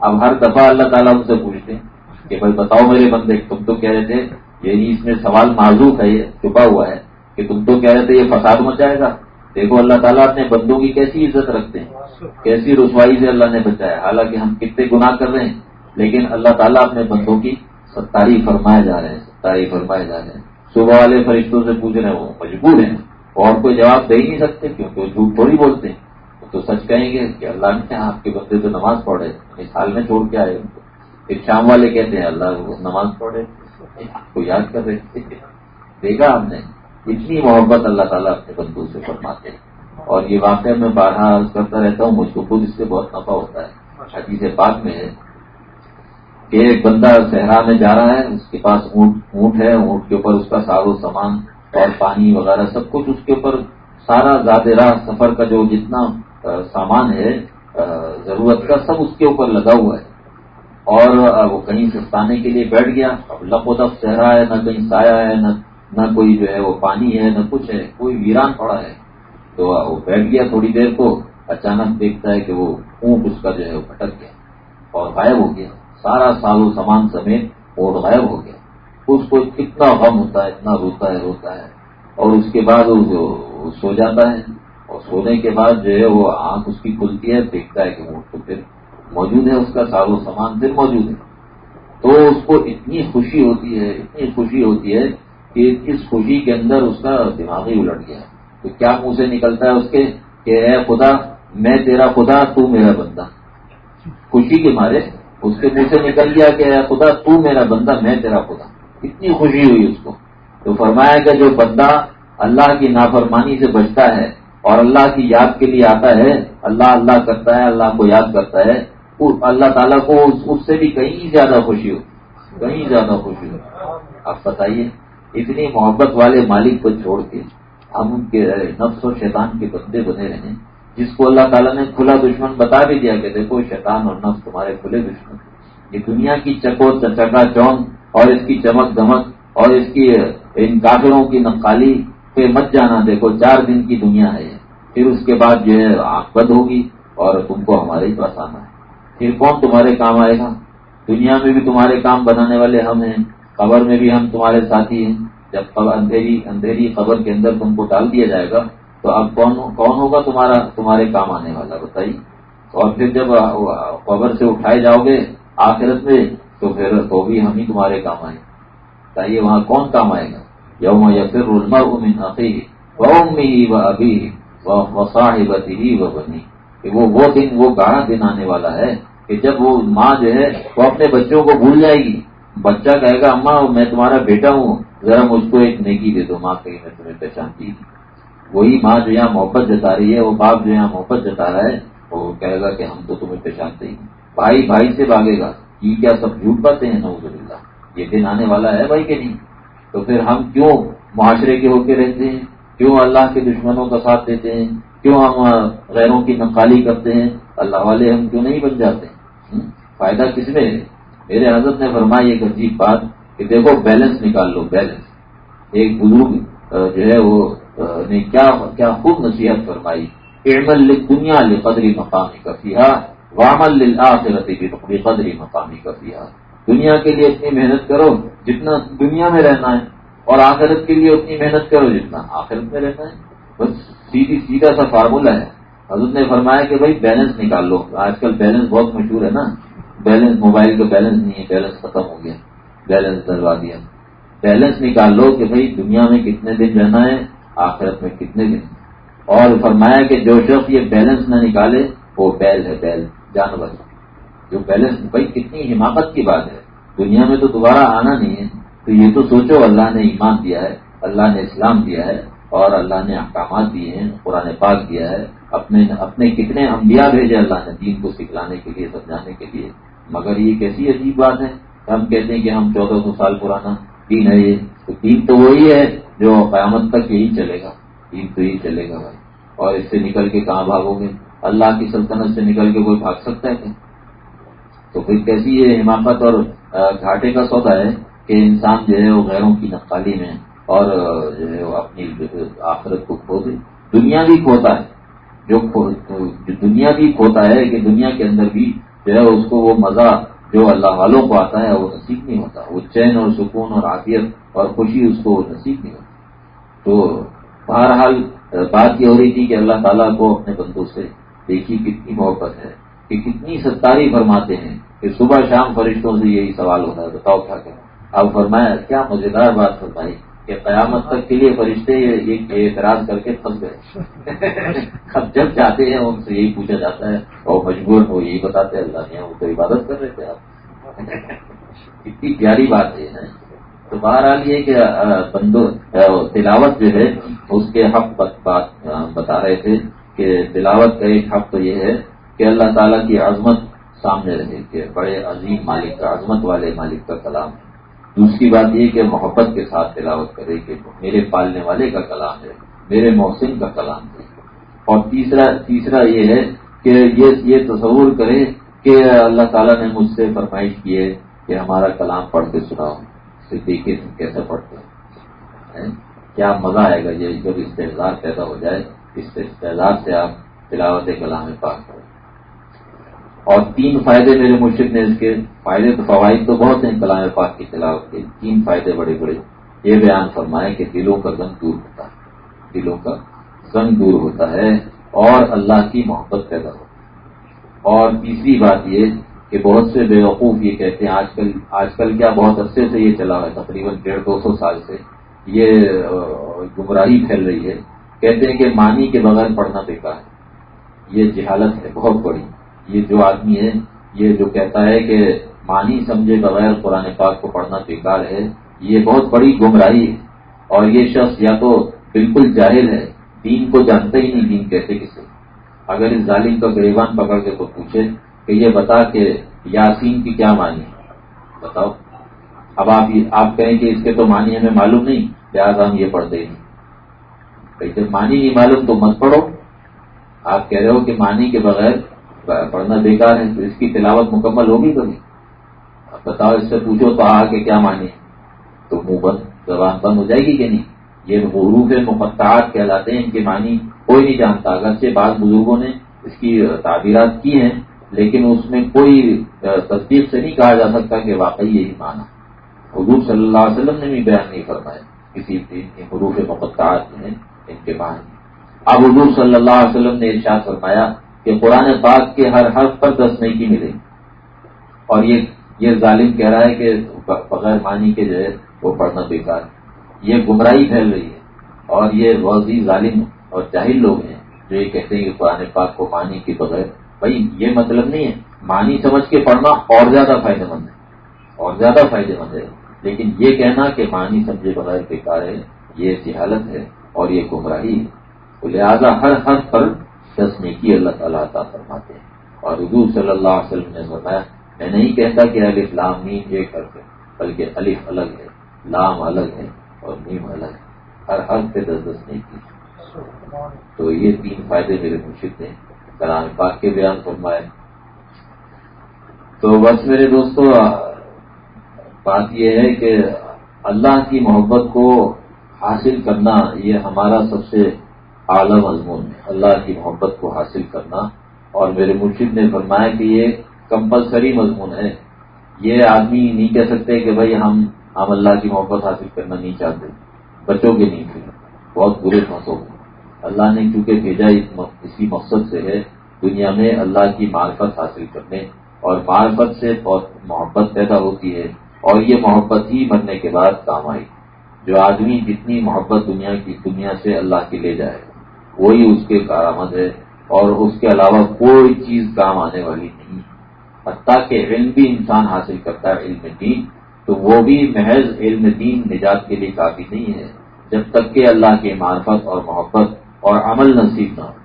[SPEAKER 1] اب ہر دفعہ اللہ تعالیٰ ان سے پوچھتے ہیں۔ کہ بھائی بتاؤ میرے بندے، تم تو کہہ رہے تھے یہی اس میں سوال معذوف ہے یہ چھپا ہوا ہے کہ تم تو کہہ رہے تھے یہ فساد مچائے گا۔ دیکھو، اللہ تعالیٰ اپنے بندوں کی کیسی عزت رکھتے ہیں، کیسی رسوائی سے اللہ نے بچایا۔ حالانکہ ہم کتنے گناہ کر رہے ہیں، لیکن اللہ تعالیٰ اپنے بندوں کی ستاری فرمائے جا رہے ہیں، ستاری فرمائے جا رہے ہیں۔ صبح والے فرشتوں سے پوچھ رہے ہیں، وہ مجبور ہیں اور کوئی جواب دے ہی نہیں سکتے کیونکہ وہ جھوٹ تھوڑی بولتے۔ ہیں تو سچ کہیں گے کہ اللہ نے آپ کے بندے تو نماز پڑھے اس سال میں چھوڑ کے آئے ان کو پھر شام والے کہتے ہیں، اللہ نماز پڑھے، آپ کو یاد کر رہے دیکھا ہم نے، اتنی محبت اللہ تعالیٰ اپنے بندوں سے فرماتے ہیں۔ اور یہ واقعہ میں بارہ کرتا رہتا ہوں، مجھ کو خود اس سے بہت نفع ہوتا ہے۔ حدیث پاک میں ہے کہ ایک بندہ صحرا میں جا رہا ہے، اس کے پاس اونٹ اونٹ ہے، اونٹ کے اوپر اس کا سارو سامان اور پانی وغیرہ سب کچھ اس کے اوپر سارا زیادہ راہ سفر کا جو جتنا سامان ہے ضرورت کا سب اس کے اوپر لگا ہوا ہے۔ اور وہ کہیں سستانے کے لیے بیٹھ گیا۔ اب لپ و دف چہرا ہے، نہ کہیں سایہ ہے، نہ نہ کوئی جو ہے وہ پانی ہے، نہ کچھ ہے، کوئی ویران پڑا ہے۔ تو وہ بیٹھ گیا تھوڑی دیر کو، اچانک دیکھتا ہے کہ وہ اونٹ اس کا جو ہے وہ پھٹک گیا اور غائب ہو گیا۔ سارا سال و سامان سمیت اونٹ غائب ہو گیا۔ اس کو کتنا غم ہوتا ہے، اتنا روتا ہے روتا ہے۔ اور اس کے بعد وہ سو جاتا ہے۔ اور سونے کے بعد جو ہے وہ آنکھ اس کی کھلتی ہے، دیکھتا ہے کہ وہ تو پھر موجود ہے، اس کا سارو سامان پھر موجود ہے۔ تو اس کو اتنی خوشی ہوتی ہے، اتنی خوشی ہوتی ہے کہ اس خوشی کے اندر اس کا دماغ ہی الٹ گیا۔ تو کیا منہ سے نکلتا ہے اس کے کہ اے خدا، میں تیرا خدا، تو میرا بندہ۔ خوشی کے مارے اس کے منہ سے نکل گیا کہ اے خدا، تو میرا بندہ، میں تیرا خدا۔ اتنی خوشی ہوئی اس کو۔ تو فرمایا کہ جو بندہ اللہ کی نافرمانی سے بچتا ہے اور اللہ کی یاد کے لیے آتا ہے، اللہ اللہ کرتا ہے، اللہ کو یاد کرتا ہے اللہ تعالیٰ کو اس سے بھی کہیں زیادہ خوشی ہو، کہیں زیادہ خوشی ہو۔ آپ بتائیے، اتنی محبت والے مالک کو چھوڑ کے ہم ان کے نفس و شیطان کے بندے بنے رہے، جس کو اللہ تعالیٰ نے کھلا دشمن بتا بھی دیا کہ دیکھو، شیطان اور نفس تمہارے کھلے دشمن یہ دنیا کی چکو چکا چون اور اس کی چمک دمک اور اس کی ان کافروں کی نقالی پہ مت جانا۔ دیکھو، چار دن کی دنیا ہے، پھر اس کے بعد جو ہے آنکھ ہوگی اور تم کو ہمارے ہی پاس آنا ہے۔ پھر کون تمہارے کام آئے گا؟ دنیا میں بھی تمہارے کام بنانے والے ہم ہیں خبر میں بھی ہم تمہارے ساتھی ہیں۔ جب اندھیری اندھیری خبر کے اندر تم کو ڈال دیا جائے گا، تو اب کون کون ہوگا تمہارا، تمہارے کام آنے والا؟ بتائیے۔ اور پھر جب خبر سے اٹھائے جاؤ گے آخرت میں، تو پھر تو بھی ہم ہی تمہارے کام آئے بتائیے، وہاں کون کام آئے گا؟ یوم یا پھر رلما عقی و امی و ابھی و صاحبتی و بنی کہ وہ وہ دن وہ گاڑا دن آنے والا ہے کہ جب وہ ماں جو ہے وہ اپنے بچوں کو بھول جائے گی۔ بچہ کہے گا، اماں، میں تمہارا بیٹا ہوں، ذرا مجھ کو ایک نیکی دے دو، ماں کہیں میں تمہیں پہچانتی وہی ماں جو یہاں محبت جتا رہی ہے، وہ باپ جو یہاں محبت جتا رہا ہے، وہ کہے گا کہ ہم تو تمہیں پہچانتے ہی بھائی بھائی سے بھاگے گا۔ یہ کیا سب جھوٹ پاتے ہیں؟ نوز اللہ یہ دن آنے والا ہے بھائی کہ نہیں؟ تو پھر ہم کیوں معاشرے کے ہو کے رہتے ہیں؟ کیوں اللہ کے دشمنوں کا ساتھ دیتے ہیں؟ کیوں ہم غیروں کی نقالی کرتے ہیں؟ اللہ والے ہم کیوں نہیں بن جاتے؟ فائدہ کس میں ہے؟ میرے حضرت نے فرمائی ایک عجیب بات کہ دیکھو بیلنس نکال لو بیلنس ایک بزرگ جو ہے وہ نے کیا خوب نصیحت فرمائی. علم دنیا لے قدری مقامی کفیہ وامل آخرت قدری مقامی کفیہ دنیا کے لیے اتنی محنت کرو جتنا دنیا میں رہنا ہے اور آخرت کے لیے اتنی محنت کرو جتنا آخرت میں رہنا ہے. بس سیدھی سیدھا سا فارمولہ ہے۔ حضرت نے فرمایا کہ بھائی بیلنس نکال لو۔ آج کل بیلنس بہت مشہور ہے نا۔ بیلنس موبائل کا بیلنس نہیں ہے، بیلنس ختم ہو گیا۔ بیلنس ڈلوا دیا۔ بیلنس نکال لو کہ بھائی دنیا میں کتنے دن رہنا ہے، آخرت میں کتنے دن۔ اور فرمایا کہ جو شخص یہ بیلنس نہ نکالے، وہ بیل ہے، بیل، جانور۔ جو بیلنس، بھائی کتنی حماقت کی بات ہے۔ دنیا میں تو دوبارہ آنا نہیں ہے۔ تو یہ تو سوچو، اللہ نے ایمان دیا ہے، اللہ نے اسلام دیا ہے۔ اور اللہ نے احکامات دیے ہیں، قرآن پاک دیا ہے۔ اپنے اپنے کتنے انبیاء بھیجے اللہ نے دین کو سکھلانے کے لیے، سمجھانے کے لیے۔ مگر یہ کیسی عجیب بات ہے۔ ہم کہتے ہیں کہ ہم چودہ سو سال پرانا دین ہے یہ۔ تو دین تو وہی ہے جو قیامت تک یہی چلے گا۔ دین تو یہی چلے گا بھائی۔ اور اس سے نکل کے کہاں بھاگو گے؟ اللہ کی سلطنت سے نکل کے کوئی بھاگ سکتا ہے تو پھر کیسی یہ حماقت اور گھاٹے کا سودا ہے کہ انسان جو ہے وہ غیروں کی نقالی میں اور جو ہے وہ اپنی آخرت کو کھو دے دنیا بھی کھوتا ہے۔ جو دنیا بھی کھوتا ہے کہ دنیا کے اندر بھی جو ہے اس کو وہ مزہ جو اللہ والوں کو آتا ہے وہ نصیب نہیں ہوتا۔ وہ چین اور سکون اور عافیت اور خوشی اس کو نصیب نہیں ہوتی۔ تو بہرحال بات یہ ہو رہی تھی کہ اللہ تعالیٰ کو اپنے بندوں سے دیکھی کتنی محبت ہے کہ کتنی ستاری فرماتے ہیں کہ صبح شام فرشتوں سے یہی سوال ہوتا ہے، بتاؤ کیا کریں اب فرمایا، کیا مزیدار بات فرمائی۔ کہ قیامت تک کے لیے فرشتے یہ اعتراض کر کے پھنس گئے۔ اب جب چاہتے ہیں ان سے یہی پوچھا جاتا ہے اور مجبور وہ یہی بتاتے ہیں اللہ نے وہ تو عبادت کر رہے تھے آپ۔ اتنی پیاری بات ہے تو بہرحال یہ کہ بندو تلاوت جو ہے اس کے حق بات بتا رہے تھے کہ تلاوت کا ایک حق تو یہ ہے کہ اللہ تعالیٰ کی عظمت سامنے رہے کہ بڑے عظیم مالک کا عظمت والے مالک کا کلام۔ ہے دوسری بات یہ کہ محبت کے ساتھ تلاوت کرے کہ میرے پالنے والے کا کلام ہے، میرے محسن کا کلام ہے۔ اور تیسرا تیسرا یہ ہے کہ یہ یہ تصور کرے کہ اللہ تعالیٰ نے مجھ سے فرمائش کی ہے کہ ہمارا کلام پڑھ کے سناؤ اسے دیکھے تم کیسے پڑھتے ہیں؟ کیا مزہ آئے گا یہ جب استحصال پیدا ہو جائے؟ اس استحصال سے آپ تلاوت کلام پاک کریں اور تین فائدے میرے مرشد نے اس کے فائدے تو فوائد تو بہت ہیں کلام پاک کی تلاوت کے تین فائدے بڑے بڑے۔ یہ بیان فرمائے کہ دلوں کا زنگ دور ہوتا ہے۔ دلوں کا زنگ دور ہوتا ہے اور اللہ کی محبت پیدا ہوتی ہے۔ اور تیسری بات یہ کہ بہت سے بے وقوف یہ کہتے ہیں، آج کل آج کل کیا بہت عرصے سے یہ چلا ہے، تقریباً ڈیڑھ دو سو سال سے یہ گمراہی پھیل رہی ہے۔ کہتے ہیں کہ مانی کے بغیر پڑھنا بیکار ہے۔ یہ جہالت ہے، بہت بڑی۔ یہ جو آدمی ہے، یہ جو کہتا ہے کہ مانی سمجھے بغیر قرآن پاک کو پڑھنا بیکار ہے، یہ بہت بڑی گمراہی ہے۔ اور یہ شخص یا تو بالکل جاہل ہے، دین کو جانتا ہی نہیں، دین کیسے کسے اگر اس ظالم کا گریبان پکڑ کے تو پوچھے کہ یہ بتا کہ یاسین کی کیا مانی ہے۔ بتاؤ۔ اب آپ آپ کہیں کہ اس کے تو مانی ہمیں معلوم نہیں، لہٰذا ہم یہ پڑھتے ہی نہیں۔ جب مانی نہیں معلوم تو مت پڑھو۔ آپ کہہ رہے ہو کہ مانی کے بغیر پڑھنا بیکار ہے، تو اس کی تلاوت مکمل ہوگی کبھی اب بتاؤ، اس سے پوچھو تو آ کے کیا مانے؟ تو منہ بند زبان بند ہو جائے گی کہ نہیں؟ یہ حروف مفتحات کہلاتے ہیں، ان کی معنی کوئی نہیں جانتا۔ اگرچہ بعض بزرگوں نے اس کی تعبیرات کی ہیں، لیکن اس میں کوئی تصدیق سے نہیں کہا جا سکتا کہ واقعی یہی مانا حضور صلی اللہ علیہ وسلم نے بھی بیان نہیں فرمایا کسی حروف مفتحات ہیں، ان کے معنی اب حضور صلی اللہ علیہ وسلم نے ارشاد فرمایا کہ قرآن پاک کے ہر حرف پر دس نہیں کی ملے۔ اور یہ یہ ظالم کہہ رہا ہے کہ بغیر مانی کے جو ہے وہ پڑھنا بیکار یہ گمراہی پھیل رہی ہے۔ اور یہ بہت ہی ظالم اور جاہل لوگ ہیں جو یہ کہتے ہیں کہ قرآن پاک کو مانی کے بغیر بھائی، یہ مطلب نہیں ہے۔ مانی سمجھ کے پڑھنا اور زیادہ فائدہ مند ہے۔ اور زیادہ فائدہ مند ہے۔ لیکن یہ کہنا کہ مانی سمجھے بغیر بیکار ہے، یہ جہالت ہے اور یہ گمراہی ہے۔ لہٰذا ہر حرف پر دس نیکی اللہ تعالیٰ عطا فرماتے ہیں۔ اور حضور صلی اللہ علیہ وسلم نے بتایا میں نہیں کہتا کہ الف لام نیم ایک حرف ہے، بلکہ الف الگ ہے، لام الگ ہے اور نیم الگ ہے۔ ہر حرف پہ دس دس نہیں کی۔ تو یہ تین فائدے میرے مرشد نے کلام پاک کے بیان فرمائے۔ تو بس میرے دوستو، بات یہ ہے کہ اللہ کی محبت کو حاصل کرنا یہ ہمارا سب سے اعلی مضمون اللہ کی محبت کو حاصل کرنا۔ اور میرے مرشد نے فرمایا کہ یہ کمپلسری مضمون ہے۔ یہ آدمی نہیں کہہ سکتے کہ بھائی ہم ہم اللہ کی محبت حاصل کرنا نہیں چاہتے، بچوں کے نہیں۔ تھے بہت برے پھنسو اللہ نے کیونکہ بھیجا اسی مقصد سے ہے، دنیا میں اللہ کی معرفت حاصل کرنے۔ اور معرفت سے بہت محبت پیدا ہوتی ہے۔ اور یہ محبت ہی مرنے کے بعد کام آئی جو آدمی جتنی محبت دنیا کی، دنیا سے اللہ کی لے جائے۔ وہی اس کے کارآمد ہے اور اس کے علاوہ کوئی چیز کام آنے والی نہیں۔ حتیٰ کہ علم بھی انسان حاصل کرتا ہے علم دین، تو وہ بھی محض علم دین نجات کے لیے کافی نہیں ہے، جب تک کہ اللہ کی معرفت اور محبت اور عمل نصیب نہ ہو۔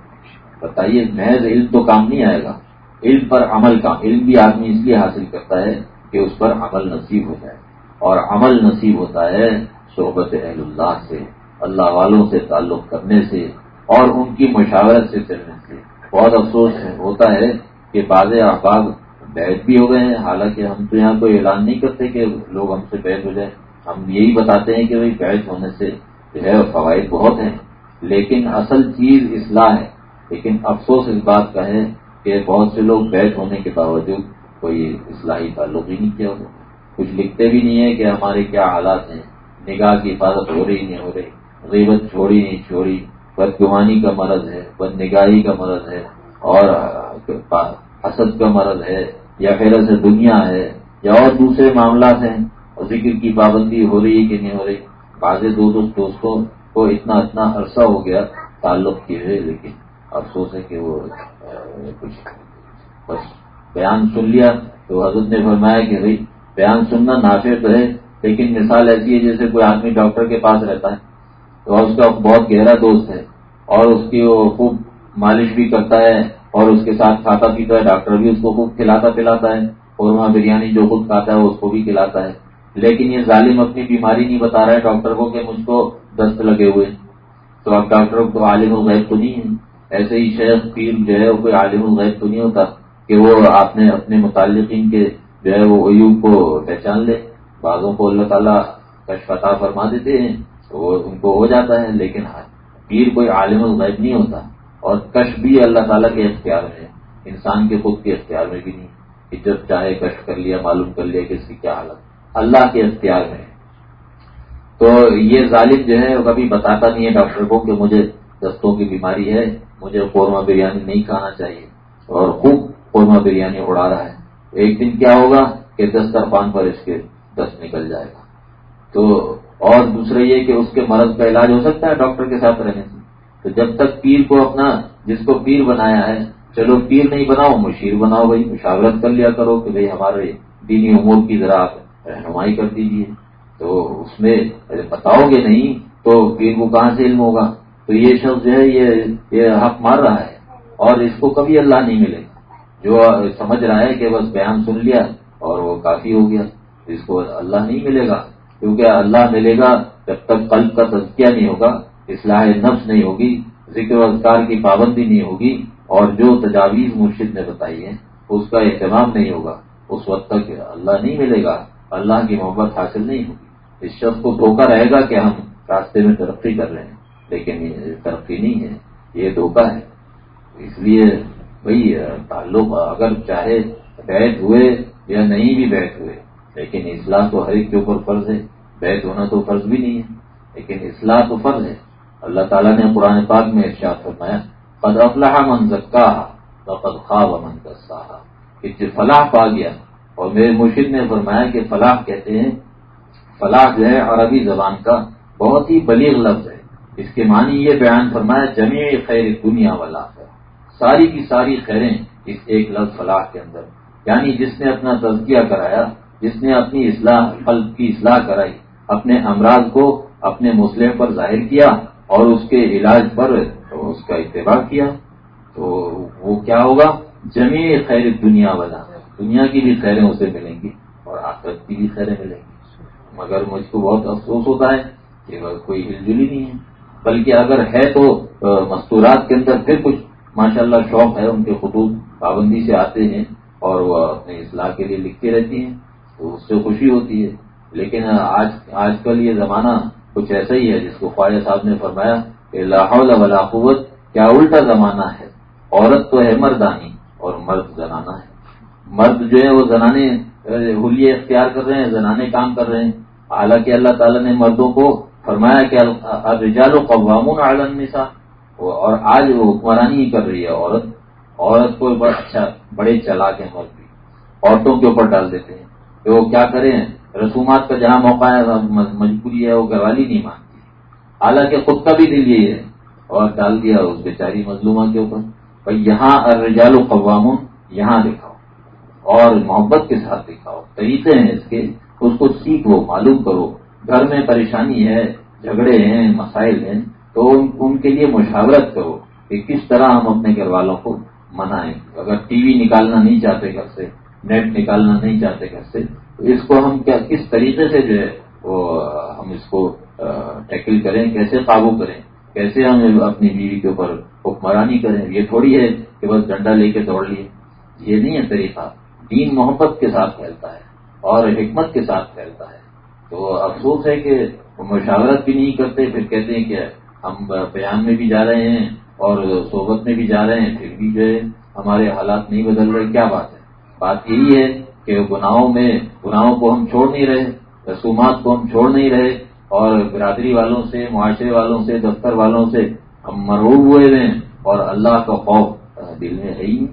[SPEAKER 1] بتائیے، محض علم تو کام نہیں آئے گا۔ علم پر عمل کا علم بھی آدمی اس لیے حاصل کرتا ہے کہ اس پر عمل نصیب ہو جائے اور عمل نصیب ہوتا ہے صحبت اہل اللہ سے، اللہ والوں سے تعلق کرنے سے۔ اور ان کی مشاورت سے چلنے سے بہت افسوس ہوتا ہے کہ بعض احباب بیت بھی ہو گئے ہیں۔ حالانکہ ہم تو یہاں کوئی اعلان نہیں کرتے کہ لوگ ہم سے بیت ہو جائیں۔ ہم یہی بتاتے ہیں کہ بھائی بیت ہونے سے جو ہے فوائد بہت ہیں۔ لیکن اصل چیز اصلاح ہے۔ لیکن افسوس اس بات کا ہے کہ بہت سے لوگ بیت ہونے کے باوجود کوئی اصلاحی تعلق ہی نہیں کیا ہو کچھ لکھتے بھی نہیں ہے کہ ہمارے کیا حالات ہیں۔ نگاہ کی حفاظت ہو رہی نہیں ہو رہی۔ غیبت چھوڑی نہیں چھوڑی۔ بدگمانی کا مرض ہے بد نگاہی کا مرض ہے، اور حسد کا مرض ہے، یا پھر ایسے دنیا ہے، یا اور دوسرے معاملات ہیں، اور ذکر کی پابندی ہو رہی ہے کہ نہیں ہو رہی بازے دو دوستوں کو اتنا اتنا عرصہ ہو گیا تعلق کیے ہوئے، لیکن افسوس ہے کہ وہ کچھ، بس بیان سن لیا تو حضرت نے فرمایا کہ بھائی، بیان سننا نافع تو ہے، لیکن مثال ایسی ہے جیسے کوئی آدمی ڈاکٹر کے پاس رہتا ہے تو اس کا بہت گہرا دوست ہے اور اس کی وہ خوب مالش بھی کرتا ہے اور اس کے ساتھ کھاتا پیتا ہے، ڈاکٹر بھی اس کو خوب کھلاتا پلاتا ہے اور وہاں بریانی جو خود کھاتا ہے اس کو بھی کھلاتا ہے۔ لیکن یہ ظالم اپنی بیماری نہیں بتا رہا ہے ڈاکٹر کو کہ مجھ کو دست لگے ہوئے۔ تو اب ڈاکٹر کو عالم الغیب تو نہیں ہے۔ ایسے ہی شیخ، پیر جو ہے، وہ کوئی عالم الغیب تو نہیں ہوتا کہ وہ آپ نے اپنے متعلقین کے جو ہے، وہ ایوب کو پہچان لے۔ بعضوں کو اللہ تعالیٰ کشفتہ فرما دیتے ہیں۔ تو وہ ان کو ہو جاتا ہے، لیکن پیر کوئی عالم الغیب نہیں ہوتا۔ اور کش بھی اللہ تعالیٰ کے اختیار میں ہے۔ انسان کے خود کے اختیار میں بھی نہیں۔ کہ جب چاہے کش کر لیا، معلوم کر لیا کہ اس کی کیا حالت۔ اللہ کے اختیار میں ہے۔ تو یہ ظالم جو ہے، وہ کبھی بتاتا نہیں ہے ڈاکٹر کو کہ مجھے دستوں کی بیماری ہے، مجھے قورمہ بریانی نہیں کھانا چاہیے۔ اور خوب قورمہ بریانی اڑا رہا ہے۔ ایک دن کیا ہوگا کہ دسترخوان پر اس کے دست نکل جائے گا۔ تو اور دوسرا یہ کہ اس کے مرض کا علاج ہو سکتا ہے ڈاکٹر کے ساتھ رہنے سے۔ تو جب تک پیر کو اپنا جس کو پیر بنایا ہے، چلو پیر نہیں بناؤ، مشیر بناؤ بھائی، مشاورت کر لیا کرو کہ بھائی ہمارے دینی امور کی ذرا آپ رہنمائی کر دیجیے تو اس میں بتاؤ گے نہیں تو پیر کو کہاں سے علم ہوگا؟ تو یہ شخص جو ہے یہ حق مار رہا ہے اور اس کو کبھی اللہ نہیں ملے۔ جو سمجھ رہا ہے کہ بس بیان سن لیا اور وہ کافی ہو گیا، اس کو اللہ نہیں ملے گا۔ کیونکہ اللہ ملے گا جب تک قلب کا تزکیہ نہیں ہوگا، اصلاح نفس نہیں ہوگی، ذکر اذکار کی پابندی نہیں ہوگی، اور جو تجاویز مرشد نے بتائی ہے اس کا اہتمام نہیں ہوگا۔ اس وقت تک اللہ نہیں ملے گا، اللہ کی محبت حاصل نہیں ہوگی۔ اس شخص کو دھوکہ رہے گا کہ ہم راستے میں ترقی کر رہے ہیں، لیکن یہ ترقی نہیں ہے، یہ دھوکہ ہے۔ اس لیے بھائی، تعلق اگر چاہے بیٹھ ہوئے یا نہیں بھی بیٹھ ہوئے لیکن اصلاح تو ہر ایک کے اوپر فرض ہے بیت ہونا تو فرض بھی نہیں ہے۔ لیکن اصلاح تو فرض ہے۔ اللہ تعالیٰ نے قرآن پاک میں ارشاد فرمایا، قد افلاح من زکا قد خواب من کسا کہ فلاح پا گیا، اور میرے مرشد نے فرمایا کہ فلاح کہتے ہیں، فلاح جو ہے عربی زبان کا بہت ہی بلیغ لفظ ہے۔ اس کے معنی یہ بیان فرمایا، جمیع خیر دنیا والا ساری کی ساری خیریں اس ایک لفظ فلاح کے اندر۔ یعنی جس نے اپنا تزکیہ کرایا جس نے اپنی اصلاح قلب کی اصلاح کرائی، اپنے امراض کو اپنے مسلم پر ظاہر کیا اور اس کے علاج پر اس کا اتباع کیا، تو وہ کیا ہوگا؟ جمی خیر دنیا والا۔ دنیا کی بھی خیریں اسے ملیں گی اور آخرت کی بھی خیریں ملیں گی۔ مگر مجھ کو بہت افسوس ہوتا ہے کہ کوئی ہل جلی نہیں ہے۔ بلکہ اگر ہے تو مستورات کے اندر پھر کچھ ماشاء اللہ شوق ہے، ان کے خطوط پابندی سے آتے ہیں اور وہ اپنے اصلاح کے لیے لکھتے رہتی ہیں۔ اس سے خوشی ہوتی ہے۔ لیکن آج آج کل یہ زمانہ کچھ ایسا ہی ہے جس کو خواجہ صاحب نے فرمایا کہ لاہور ولا قوت کیا الٹا زمانہ ہے۔ عورت تو ہے مردانی اور مرد زنانہ ہے۔ مرد جو ہے وہ زنانے ہولیے اختیار کر رہے ہیں، زنانے کام کر رہے ہیں۔ حالانکہ اللہ تعالیٰ نے مردوں کو فرمایا کہ رجال و قوام النساء۔ اور آج وہ حکمرانی ہی کر رہی ہے عورت۔ عورت کو بڑا اچھا بڑے چلا کے مرد بھی۔ عورتوں کے اوپر ڈال دیتے ہیں۔ کہ وہ کیا کریں؟ رسومات کا جہاں موقع ہے مجبوری ہے، وہ گھروال نہیں مانتی۔ حالانکہ خود کا بھی دل یہی ہے۔ اور ڈال دیا اس بیچاری مظلومہ کے اوپر۔ بھائی، یہاں رجال و قوام یہاں دکھاؤ۔ اور محبت کے ساتھ دکھاؤ۔ طریقے ہیں اس کے۔ اس کو سیکھو، معلوم کرو۔ گھر میں پریشانی ہے، جھگڑے ہیں، مسائل ہیں، تو ان کے لیے مشاورت کرو کہ کس طرح ہم اپنے گھر والوں کو منائیں۔ اگر ٹی وی نکالنا نہیں چاہتے گھر سے نیٹ نکالنا نہیں چاہتے گھر سے، تو اس کو ہم کیا، کس طریقے سے جو ہے وہ ہم اس کو ٹیکل کریں، کیسے قابو کریں، کیسے ہم اپنی بیوی کے اوپر حکمرانی کریں؟ یہ تھوڑی ہے کہ بس ڈنڈا لے کے دوڑ لیے۔ یہ نہیں ہے طریقہ۔ دین محبت کے ساتھ پھیلتا ہے اور حکمت کے ساتھ پھیلتا ہے۔ تو افسوس ہے کہ مشاورت بھی نہیں کرتے، پھر کہتے ہیں کہ ہم بیان میں بھی جا رہے ہیں اور صحبت میں بھی جا رہے ہیں، پھر بھی جو ہے ہمارے حالات نہیں بدل رہے۔ کیا بات ہے؟ بات یہی ہے کہ گناہوں میں، گناہوں کو ہم چھوڑ نہیں رہے، رسومات کو ہم چھوڑ نہیں رہے، اور برادری والوں سے، معاشرے والوں سے، دفتر والوں سے ہم مرحوب ہوئے ہیں، اور اللہ کا خوف دل میں ہے ہی۔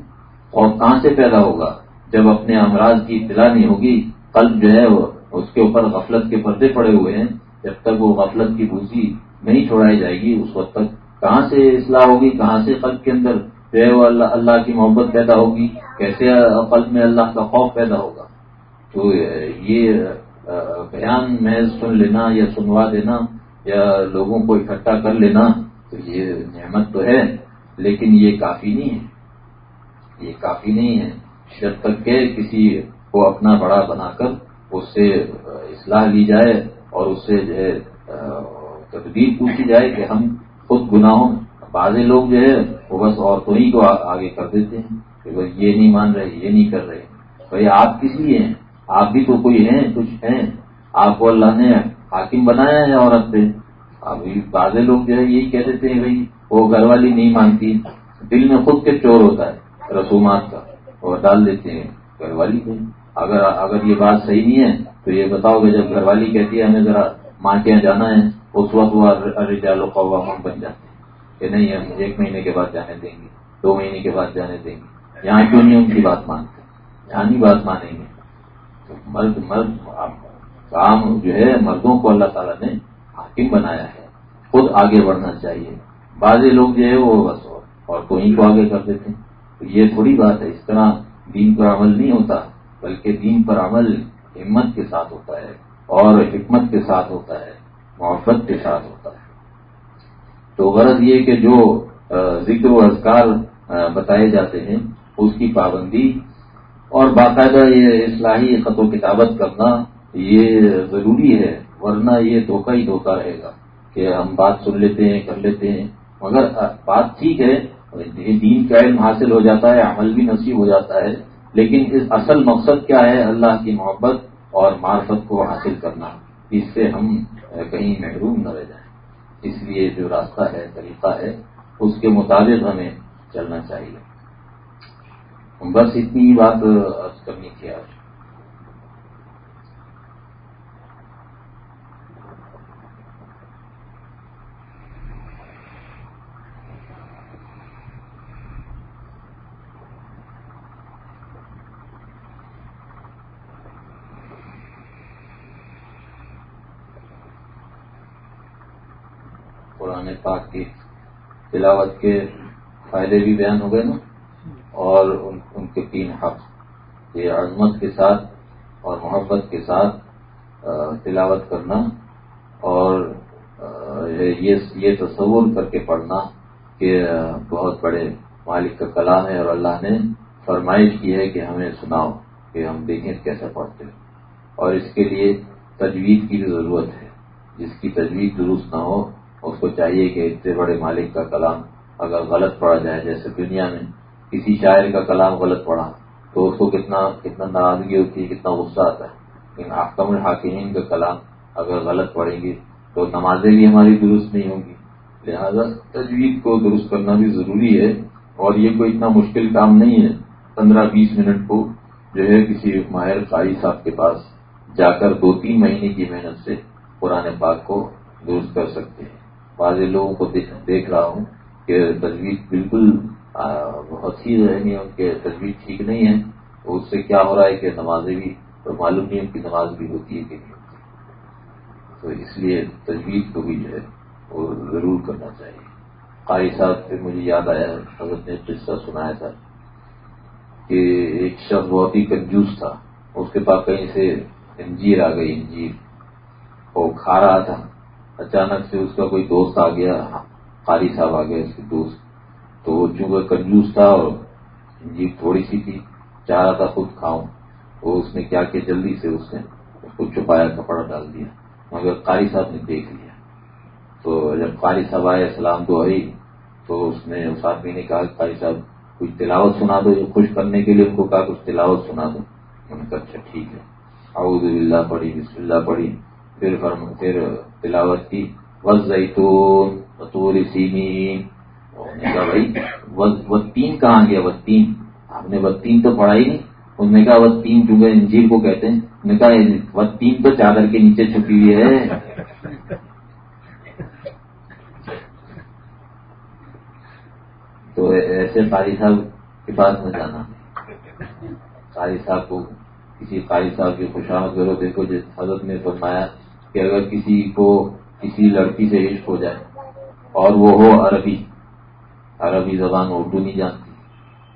[SPEAKER 1] خوف کہاں سے پیدا ہوگا؟ جب اپنے امراض کی اطلاع نہیں ہوگی، قلب جو ہے اس کے اوپر غفلت کے پردے پڑے ہوئے ہیں، جب تک وہ غفلت کی بوسی نہیں چھوڑائی جائے گی، اس وقت تک کہاں سے اصلاح ہوگی؟ کہاں سے قلب کے اندر جو ہے وہ اللہ اللہ کی محبت پیدا ہوگی؟ کیسے قلب میں اللہ کا خوف پیدا ہوگا؟ تو یہ بیان محض سن لینا یا سنوا دینا یا لوگوں کو اکٹھا کر لینا، تو یہ نعمت تو ہے، لیکن یہ کافی نہیں ہے۔ یہ کافی نہیں ہے۔ جب تک کہ کسی کو اپنا بڑا بنا کر اس سے اصلاح لی جائے اور اس سے جو ہے تدبیر پوچھی جائے کہ ہم خود گناہوں بعض لوگ جو ہے، وہ بس عورتوں ہی کو آگے کر دیتے ہیں۔ کہ بھائی یہ نہیں مان رہے، یہ نہیں کر رہے۔ بھائی آپ کس لیے ہیں؟ آپ بھی تو کوئی ہیں، کچھ ہیں۔ آپ کو اللہ نے حاکم بنایا ہے عورت پہ۔ ابھی بعض لوگ جو ہے یہی کہہ دیتے ہیں، بھائی وہ گھر والی نہیں مانتی۔ دل میں خود کے چور ہوتا ہے رسومات کا۔ اور ڈال دیتے ہیں، گھر والی پہ اگر اگر یہ بات صحیح نہیں ہے تو یہ بتاؤ کہ جب گھر والی کہتی ہے، ہمیں ذرا ماں کے یہاں جانا ہے، اس وقت وہ ارجال قوام بن جاتے ہیں۔ کہ نہیں، ہم ایک مہینے کے بعد جانے دیں گے، دو مہینے کے بعد جانے دیں گے۔ یہاں کیوں نہیں ان کی بات مانتے یہاں نہیں بات مانیں گے۔ تو مرد مرد کام جو ہے، مردوں کو اللہ تعالیٰ نے حاکم بنایا ہے۔ خود آگے بڑھنا چاہیے۔ بعض لوگ جو ہے، وہ بس اور کو ہی کو آگے کر دیتے ہیں۔ تو یہ تھوڑی بات ہے، اس طرح دین پر عمل نہیں ہوتا، بلکہ دین پر عمل ہمت کے ساتھ ہوتا ہے اور حکمت کے ساتھ ہوتا ہے، محبت کے ساتھ ہوتا ہے۔ تو غرض یہ کہ جو ذکر و اذکار بتائے جاتے ہیں اس کی پابندی اور باقاعدہ یہ اصلاحی خط و کتابت کرنا یہ ضروری ہے، ورنہ یہ دھوکہ ہی دھوکہ رہے گا کہ ہم بات سن لیتے ہیں، کر لیتے ہیں۔ مگر بات ٹھیک ہے دین کا علم حاصل ہو جاتا ہے، عمل بھی نصیب ہو جاتا ہے، لیکن اس اصل مقصد کیا ہے؟ اللہ کی محبت اور معرفت کو حاصل کرنا۔ اس سے ہم کہیں محروم نہ رہ جائیں۔ اس لیے جو راستہ ہے، طریقہ ہے، اس کے مطابق ہمیں چلنا چاہیے۔ بس اتنی ہی بات کرنی تھی آج۔ قرآن پاک کی تلاوت کے فائدے بھی بیان ہو گئے نا؟ اور ان کے تین حق، یہ عظمت کے ساتھ اور محبت کے ساتھ تلاوت کرنا اور یہ تصور کر کے پڑھنا کہ بہت بڑے مالک کا کلام ہے اور اللہ نے فرمائش کی ہے کہ ہمیں سناؤ کہ ہم دیکھیں کیسے پڑھتے اور اس کے لیے تجویز کی بھی ضرورت ہے۔ جس کی تجویز درست نہ ہو، اس کو چاہیے کہ اتنے بڑے مالک کا کلام اگر غلط پڑھا جائے، جیسے دنیا میں کسی شاعر کا کلام غلط پڑھا تو اس کو کتنا کتنا ناراضگی ہوتی ہے، کتنا غصہ آتا ہے۔ لیکن آکم الحاکمین کا کلام اگر غلط پڑیں گی تو نمازیں بھی ہماری درست نہیں ہوں گی۔ لہذا تجویز کو درست کرنا بھی ضروری ہے اور یہ کوئی اتنا مشکل کام نہیں ہے۔ پندرہ بیس منٹ کو جو ہے کسی ماہر قاری صاحب کے پاس جا کر دو تین مہینے کی محنت سے قرآن پاک کو درست کر سکتے ہیں۔ بعض لوگوں کو دیکھ رہا ہوں کہ تجویز بالکل بہت ہی رہنی ان کے تجویز ٹھیک نہیں ہے اس سے کیا ہو رہا ہے کہ نمازیں بھی، تو معلوم نہیں ان کی نماز بھی ہوتی ہے کہ نہیں ہوتی۔ تو اس لیے تجویز کو بھی جو ہے وہ ضرور کرنا چاہیے۔ قاری صاحب سے مجھے یاد آیا، حضرت نے قصہ سنایا تھا کہ ایک شخص بہت ہی کنجوس تھا۔ اس کے پاس کہیں سے انجیر آ گئی، انجیر۔ وہ کھا رہا تھا۔ اچانک سے اس کا کوئی دوست آ گیا، قاری صاحب آ گئے، اس کے دوست۔ تو وہ چونکہ کنجوس تھا اور انجیر تھوڑی سی تھی، چاہ رہا تھا خود کھاؤں وہ اس نے کیا کہ جلدی سے اس نے اس کو چھپایا، کپڑا ڈال دیا، مگر قاری صاحب نے دیکھ لیا۔ تو جب قاری صاحب آئے اسلام کو آئی، تو اس نے اس آدمی نے کہا، قاری صاحب کچھ تلاوت سنا دو خوش کرنے کے لیے ان کو کہا کچھ تلاوت سنا دو۔ ان کا اچھا ٹھیک ہے۔ اعوذ باللہ، پڑھی، بسم اللہ، پڑھی۔ پھر پھر تلاوت کی۔ وز زیتون تور سینی کہا بھائی وہ تین کہاں گیا؟ وہ تین ہم نے وہ تین تو پڑھائی نہیں۔ انہوں نے کہا وہ تین چونکہ انجیر کو کہتے ہیں۔ انہوں نے کہا وہ تین تو چادر کے نیچے چھپی ہوئی ہے۔ تو ایسے قاری صاحب کے پاس نہ جانا۔ قاری صاحب کو کسی قاری صاحب کی خوشامد کرو، دیکھو جس حضرت نے فرمایا کہ اگر کسی کو کسی لڑکی سے عشق ہو جائے اور وہ ہو عربی عربی زبان اردو نہیں جانتی۔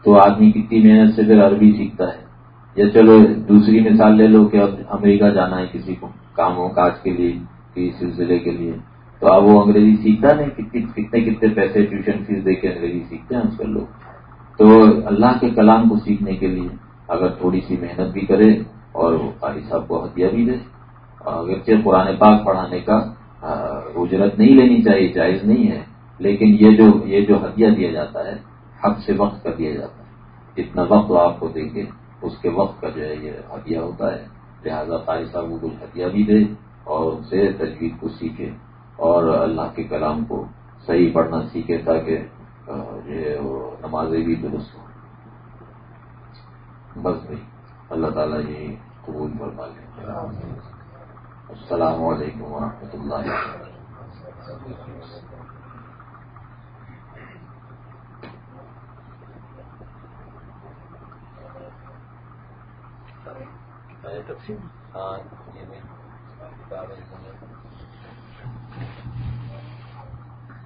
[SPEAKER 1] تو آدمی کتنی محنت سے پھر عربی سیکھتا ہے۔ یا چلو دوسری مثال لے لو کہ اب امریکہ جانا ہے کسی کو کاموں، کاج کے لیے کسی سلسلے کے لیے۔ تو اب وہ انگریزی سیکھتا نہیں کتنے کتنے پیسے ٹیوشن فیس دے کے انگریزی سیکھتے ہیں اس کے لوگ۔ تو اللہ کے کلام کو سیکھنے کے لیے اگر تھوڑی سی محنت بھی کرے اور قاری صاحب کو ہتھیار بھی دے۔ اگرچہ قرآن پاک پڑھانے کا اجرت نہیں لینی چاہیے، جائز نہیں ہے۔ لیکن یہ جو یہ جو ہتھیار دیا جاتا ہے حق سے وقت کا دیا جاتا ہے۔ جتنا وقت آپ کو دیں گے اس کے وقت کا جو ہے یہ ہتھیار ہوتا ہے۔ لہٰذا قاری صاحب کو کچھ ہتھیار بھی دے اور ان سے تجویز کو سیکھے اور اللہ کے کلام کو صحیح پڑھنا سیکھے تاکہ یہ نمازیں بھی درست ہوں۔ بس بھائی اللہ تعالیٰ یہ قبول فرما لیں السلام علیکم ورحمۃ اللہ ہاں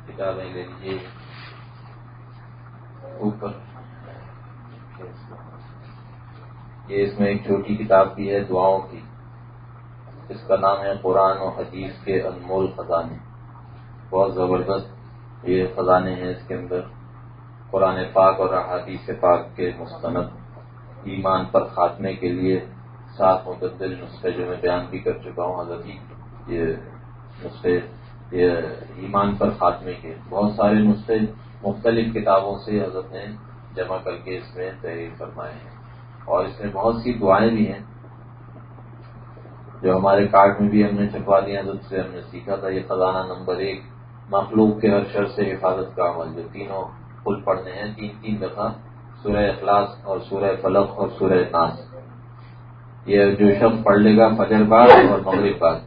[SPEAKER 1] کتابیں لے لیجیے اوپر۔ یہ اس میں ایک چھوٹی کتاب بھی ہے، دعاؤں کی۔ اس کا نام ہے قرآن و حدیث کے انمول خزانے۔ بہت زبردست یہ خزانے ہیں اس کے اندر۔ قرآن پاک اور احادیث پاک کے مستند۔ ایمان پر خاتمے کے لیے سات متدل نسخے جو میں بیان بھی کر چکا ہوں، حضرت یہ نسخے، یہ ایمان پر خاتمے کے۔ بہت سارے نسخے مختلف کتابوں سے حضرت نے جمع کر کے اس میں تحریر فرمائے ہیں۔ اور اس میں بہت سی دعائیں بھی ہیں۔ جو ہمارے کارڈ میں بھی ہم نے چھپوا دیا حضرت سے ہم نے سیکھا تھا۔ یہ خزانہ نمبر ایک، مخلوق کے ہر شر سے حفاظت کا عمل۔ جو تینوں پل پڑھنے ہیں، تین تین دفعہ سورہ اخلاص اور سورہ فلق اور سورہ ناس۔ یہ جو شخص پڑھ لے گا، فجر بعد اور مغرب بعد۔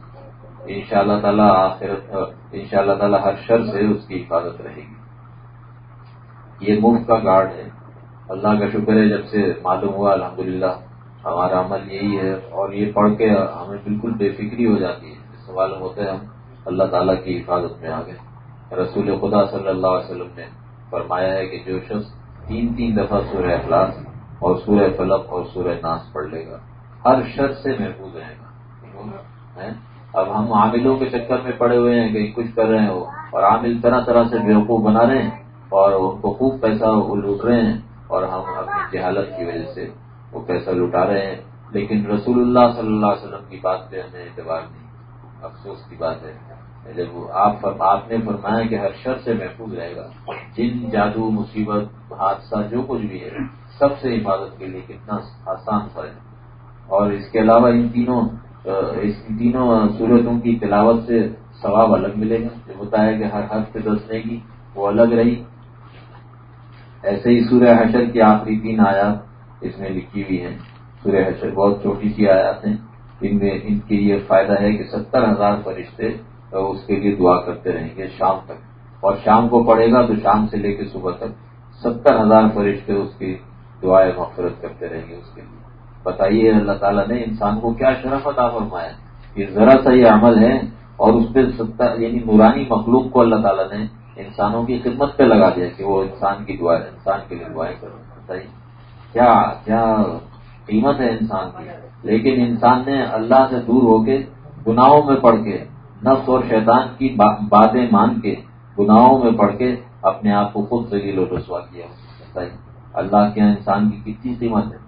[SPEAKER 1] ان شاء اللہ تعالیٰ آخرت ان شاء اللہ تعالیٰ ہر شر سے اس کی حفاظت رہے گی۔ یہ مفت کا گارڈ ہے۔ اللہ کا شکر ہے، جب سے معلوم ہوا، الحمدللہ، ہمارا عمل یہی ہے۔ اور یہ پڑھ کے ہمیں بالکل بے فکری ہو جاتی ہے۔ جس سے معلوم ہوتا ہے ہم اللہ تعالیٰ کی حفاظت میں آ گئے رسول خدا صلی اللہ علیہ وسلم نے فرمایا ہے کہ جو شخص تین تین دفعہ سورہ اخلاص اور سورہ فلق اور سورہ ناس پڑھ لے گا۔ ہر شر سے محفوظ رہے گا۔ اب ہم عاملوں کے چکر میں پڑے ہوئے ہیں کہیں کچھ کر رہے ہو اور عامل طرح طرح سے بیوقوف بنا رہے ہیں اور ان کو خوب پیسہ لوٹ رہے ہیں اور ہم اپنی جہالت کی وجہ سے وہ پیسہ لٹا رہے ہیں۔ لیکن رسول اللہ صلی اللہ علیہ وسلم کی بات پہ ہمیں اعتبار نہیں۔ افسوس کی بات ہے جب آپ آپ نے فرمایا کہ ہر شر سے محفوظ رہے گا، جن جادو، مصیبت، حادثہ، جو کچھ بھی ہے، سب سے حفاظت کے لیے کتنا آسان ہے۔ اور اس کے علاوہ ان تینوں، اس تینوں صورتوں کی تلاوت سے ثواب الگ ملے گا۔ جو ہوتا ہے کہ ہر حرف پہ دسنے کی وہ الگ رہی۔ ایسے ہی سورہ حشر کی آخری تین آیات اس میں لکھی ہوئی ہیں۔ سورہ حشر بہت چھوٹی سی آیات ہیں۔ ان میں ان کے یہ فائدہ ہے کہ ستر ہزار فرشتے اس کے لیے دعا کرتے رہیں گے شام تک۔ اور شام کو پڑے گا تو شام سے لے کے صبح تک ستر ہزار فرشتے اس کی دعائیں مغفرت کرتے رہیں گے اس کے لیے۔ بتائیے اللہ تعالیٰ نے انسان کو کیا شرف عطا فرمایا؟ یہ ذرا سا یہ عمل ہے اور اس پہ ستر یعنی نورانی مخلوق کو اللہ تعالیٰ نے انسانوں کی خدمت پہ لگا دیا کہ وہ انسان کی دعائیں انسان کے لیے دعائیں کرو۔ بتائیے، کیا کیا قیمت ہے انسان کی۔ لیکن انسان نے اللہ سے دور ہو کے گناہوں میں پڑھ کے، نفس اور شیطان کی باتیں مان کے گناہوں میں پڑھ کے اپنے آپ کو خود سے و رسوا کیا۔ اللہ کے انسان کی کتنی قیمت ہے؟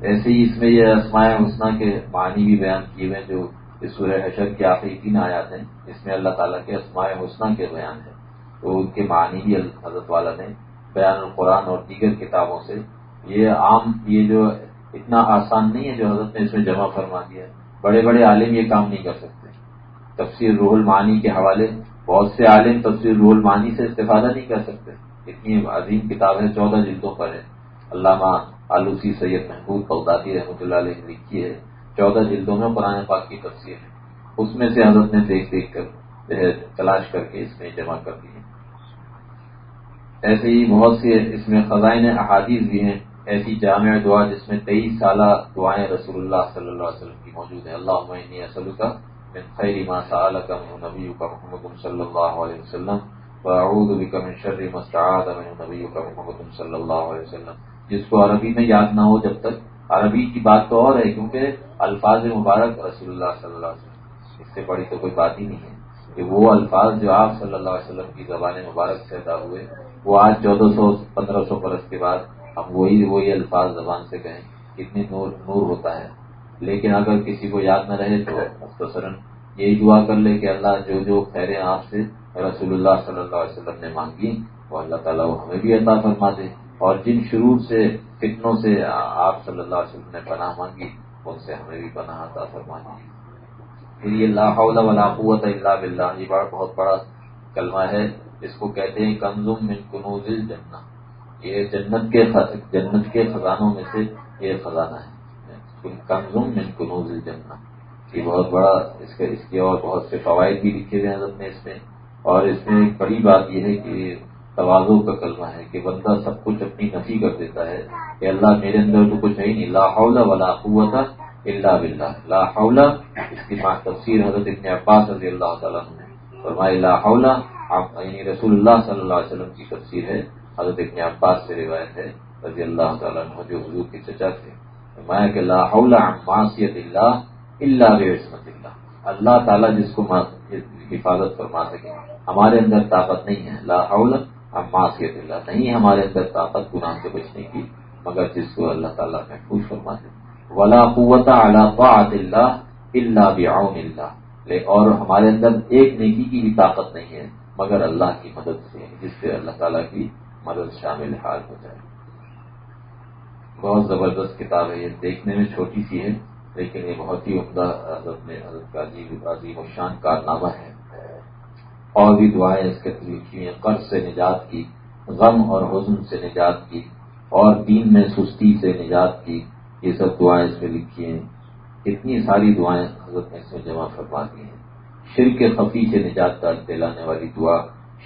[SPEAKER 1] ایسے ہی اس میں یہ اسماء حسنہ کے معنی بھی بیان کیے ہوئے جو سورہ حشر کی آخری تین آیات ہیں۔ جس میں اللہ تعالیٰ کے اسماء حسنہ کے بیان ہے تو ان کے معنی بھی حضرت والا نے بیان القرآن اور دیگر کتابوں سے یہ عام، یہ جو اتنا آسان نہیں ہے جو حضرت نے اس میں جمع فرما دیا۔ بڑے بڑے عالم یہ کام نہیں کر سکتے۔ تفسیر روح المعانی کے حوالے، بہت سے عالم تفسیر روح المعانی سے استفادہ نہیں کر سکتے۔ اتنی عظیم کتاب ہے، چودہ جلدوں پر ہے۔ علامہ آلوسی سید محبوب بغدادی رحمۃ اللہ علیہ نے لکھی ہے۔ چودہ جلدوں میں قرآن پاک کی تفسیر ہے۔ اس میں سے حضرت نے دیکھ دیکھ کر تلاش کر کے اس میں جمع کر دی ایسے ہی بہت سے اس میں خزائن احادیث بھی ہیں۔ ایسی جامع دعا جس میں تیئیس سالہ دعائیں رسول اللہ صلی اللہ علیہ وسلم کی موجود ہیں۔ اللہ عمنی اصل کا من خیر ما کا نبی کا محمد صلی اللہ علیہ وسلم من شر مستعاد من نبی کا محمد صلی اللہ علیہ وسلم۔ جس کو عربی میں یاد نہ ہو جب تک عربی کی بات تو اور ہے، کیونکہ الفاظ مبارک رسول اللہ صلی اللہ علیہ وسلم۔ اس سے بڑی تو کوئی بات ہی نہیں ہے کہ وہ الفاظ جو آپ صلی اللہ علیہ وسلم کی زبان مبارک سے ادا ہوئے، وہ آج چودہ سو، پندرہ سو برس کے بعد ہم وہی وہی الفاظ زبان سے کہیں کتنی نور نور ہوتا ہے۔ لیکن اگر کسی کو یاد نہ رہے تو مختصراً یہی دعا کر لے کہ اللہ جو جو خیریں آپ سے رسول اللہ صلی اللہ علیہ وسلم نے مانگی، وہ اللہ تعالیٰ وہ ہمیں بھی عطا فرما دے۔ اور جن شروع سے، فتنوں سے آپ صلی اللہ علیہ وسلم نے پناہ مانگی، ان سے ہمیں بھی پناہ عطا فرما دی پھر یہ اللہ ولا قوت اللہ بلّہ یہ بڑا، بہت بڑا کلمہ ہے۔ اس کو کہتے ہیں کنزم من کنوز الجنہ۔ یہ جنت کے جنت کے خزانوں میں سے یہ خزانہ ہے۔ کنزم من کنوز الجنہ۔ یہ بہت بڑا اس کے اس کے اور بہت سے فوائد بھی لکھے ہوئے ہیں نے اس میں۔ اور اس میں ایک بڑی بات یہ ہے کہ توازوں کا کلمہ ہے کہ بندہ سب کچھ اپنی نفی کر دیتا ہے کہ اللہ میرے اندر تو کچھ ہے ہی نہیں۔ لا حول ولا قوت اللہ بلّہ لا حول، اس کی تفسیر حضرت ابن عباس رضی اللہ تعالیٰ نے فرمائے لا حول یعنی رسول اللہ صلی اللہ علیہ وسلم کی تفسیر ہے۔ حضرت ابن عباس سے روایت ہے، رضی اللہ تعالیٰ عنہ، جو حضور کی چچا تھے۔ فرمایا کہ لا حول معصیت اللہ اللہ بسمت اللہ۔ اللہ تعالیٰ جس کو حفاظت فرما سکے۔ ہمارے اندر طاقت نہیں ہے۔ لا حول ہم معاشیت اللہ۔ نہیں ہمارے اندر طاقت، گناہ سے بچنے کی، مگر جس کو اللہ تعالیٰ محفوظ فرما دے ولا قوت طاعت اللہ اللہ بعون اللہ۔ اور ہمارے اندر ایک نیکی کی بھی طاقت نہیں ہے، مگر اللہ کی مدد سے یعنی جس سے اللہ تعالیٰ کی مدد شامل حال ہو جائے۔ بہت زبردست کتاب ہے، یہ دیکھنے میں چھوٹی سی ہے، لیکن یہ بہت ہی عمدہ حضرت میں حضرت کا عجیب، عظیم الشان کارنامہ ہے۔ اور بھی دعائیں اس کے لکھی ہیں قرض سے نجات کی، غم اور حزن سے نجات کی، اور دین میں سستی سے نجات کی، یہ سب دعائیں اس میں لکھی ہیں۔ اتنی ساری دعائیں حضرت نے اس میں جمع فرما دی ہیں۔ شرک خفی سے نجات کا دلانے والی دعا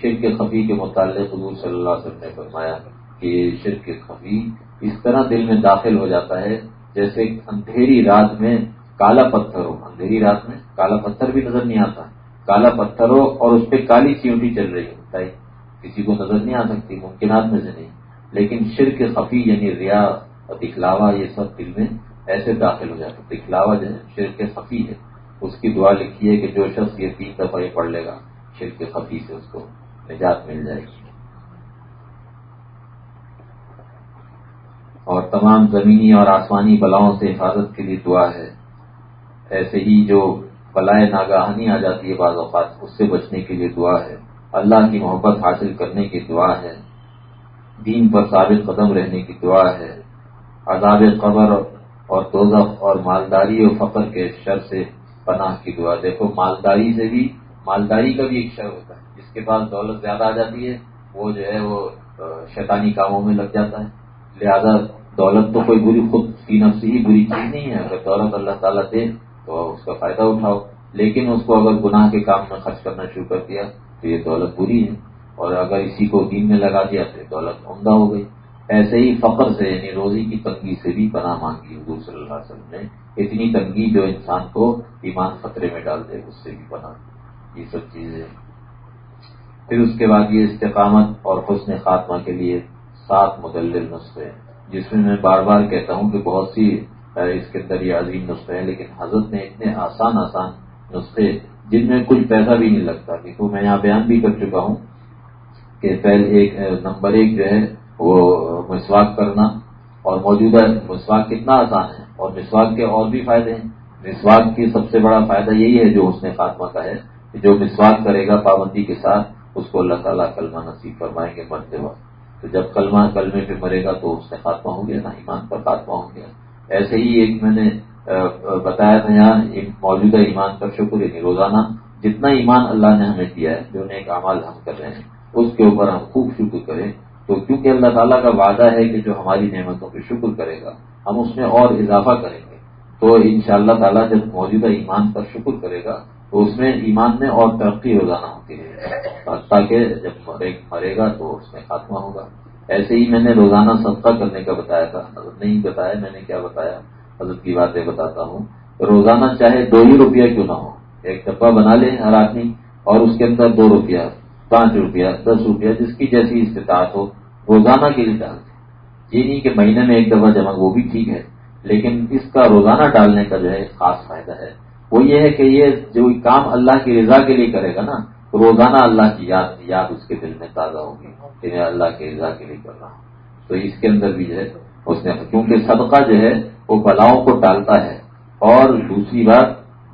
[SPEAKER 1] شرک خفی کے متعلق حضور صلی اللہ علیہ وسلم نے فرمایا کہ شرک خفی اس طرح دل میں داخل ہو جاتا ہے جیسے اندھیری رات میں کالا پتھر ہو۔ اندھیری رات میں کالا پتھر بھی نظر نہیں آتا۔ کالا پتھر ہو اور اس پہ کالی چیوٹی چل رہی ہوتا ہے کسی کو نظر نہیں آ سکتی ممکنات میں سے نہیں۔ لیکن شرک خفی یعنی ریا اور دکھلاوا یہ سب دل میں ایسے داخل ہو جاتا دکھلاوا جو ہے، شرک خفی ہے۔ اس کی دعا لکھی ہے کہ جو شخص یہ تین دفعہ پڑھ لے گا، شرک خفی سے اس کو۔ نجات مل جائے گی۔ اور تمام زمینی اور آسمانی بلاؤں سے حفاظت کے لیے دعا ہے۔ ایسے ہی جو بلائے ناگاہانی آ جاتی ہے بعض اوقات، اس سے بچنے کے لیے دعا ہے۔ اللہ کی محبت حاصل کرنے کی دعا ہے۔ دین پر ثابت قدم رہنے کی دعا ہے۔ عذاب قبر اور دوزخ اور مالداری اور فقر کے شر سے پناہ کی دعا۔ دیکھو، مالداری سے بھی مالداری کا بھی ایک شر ہوتا ہے، جس کے پاس دولت زیادہ آ جاتی ہے، وہ جو ہے وہ شیطانی کاموں میں لگ جاتا ہے۔ لہذا دولت تو کوئی بری خود کی نفسی ہی بری چیز نہیں ہے۔ اگر دولت اللہ تعالیٰ دے تو اس کا فائدہ اٹھاؤ۔ لیکن اس کو اگر گناہ کے کام میں خرچ کرنا شروع کر دیا تو یہ دولت بری ہے۔ اور اگر اسی کو دین میں لگا دیا تو دولت عمدہ ہو گئی۔ ایسے ہی فقر سے یعنی روزی کی تنگی سے بھی پناہ مانگی حضور صلی اللہ علیہ وسلم نے۔ اتنی تنگی جو انسان کو ایمان خطرے میں ڈال دے، اس سے بھی پناہ۔ یہ سب چیزیں۔ پھر اس کے بعد یہ استقامت اور حسن خاتمہ کے لیے سات مدلل نسخے جس میں میں بار بار کہتا ہوں کہ بہت سی اس کے اندر یہ عظیم نسخے ہیں، لیکن حضرت نے اتنے آسان آسان نسخے، جن میں کچھ پیسہ بھی نہیں لگتا۔ کیونکہ میں یہاں بیان بھی کر چکا ہوں کہ پہلے ایک نمبر ایک جو ہے، وہ مسواک کرنا۔ اور موجودہ مسواک کتنا آسان ہے، اور مسواک کے اور بھی فائدے ہیں۔ مسواک کی سب سے بڑا فائدہ یہی ہے جو اس نے خاتمہ کا ہے۔ جو مسواک کرے گا پابندی کے ساتھ، اس کو اللہ تعالیٰ کلمہ نصیب فرمائیں گے مرتے وقت۔ تو جب کلمہ کلمے پہ مرے گا تو اس نے خاتمہ ہو گیا نا ایمان پر خاتمہ ہو گیا ایسے ہی ایک میں نے بتایا تھا یہاں موجودہ ایمان پر شکر یعنی روزانہ جتنا ایمان اللہ نے ہمیں دیا ہے، جو نیک اعمال ہم کر رہے ہیں، اس کے اوپر ہم خوب شکر کریں۔ تو کیونکہ اللہ تعالیٰ کا وعدہ ہے کہ جو ہماری نعمتوں پہ شکر کرے گا، ہم اس میں اور اضافہ کریں گے۔ تو ان شاء اللہ تعالیٰ جب موجودہ ایمان پر شکر کرے گا اس میں ایمان میں اور ترقی روزانہ ہوتی ہے۔ تاکہ جب مرے گا تو اس میں خاتمہ ہوگا۔ ایسے ہی میں نے روزانہ صدقہ کرنے کا بتایا تھا۔ نہیں بتایا، میں نے کیا بتایا؟ حضرت کی باتیں بتاتا ہوں۔ روزانہ چاہے دو ہی روپیہ کیوں نہ ہو۔ ایک ڈبہ بنا لے ہر آدمی اور اس کے اندر دو روپیہ، پانچ روپیہ، دس روپیہ، جس کی جیسی استطاعت ہو، روزانہ کے لیے ڈال دیں یہ نہیں کہ مہینے میں ایک دفعہ جمع، وہ بھی ٹھیک ہے، لیکن اس کا روزانہ ڈالنے کا جو ہے خاص فائدہ ہے۔ وہ یہ ہے کہ یہ جو کام اللہ کی رضا کے لیے کرے گا نا، روزانہ اللہ کی یاد یاد اس کے دل میں تازہ ہوگی کہ میں اللہ کی رضا کے لیے کر رہا ہوں۔ تو اس کے اندر بھی جو ہے، اس نے کیونکہ صدقہ جو ہے، وہ بلاؤں کو ٹالتا ہے اور دوسری بات،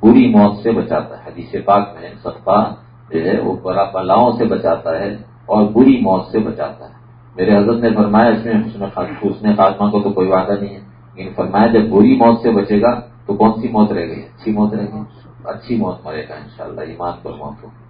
[SPEAKER 1] بری موت سے بچاتا ہے۔ حدیث پاک میں صدقہ جو ہے، وہ بلاؤں سے بچاتا ہے اور بری موت سے بچاتا ہے۔ میرے حضرت نے فرمایا، اس میں حسن خاتمہ کو تو کوئی وعدہ نہیں ہے، لیکن فرمایا جب بری موت سے بچے گا تو کون سی موت رہ گئی؟ اچھی موت رہ گئی۔ اچھی موت مرے گا انشاءاللہ، ایمان پر موت ہوگی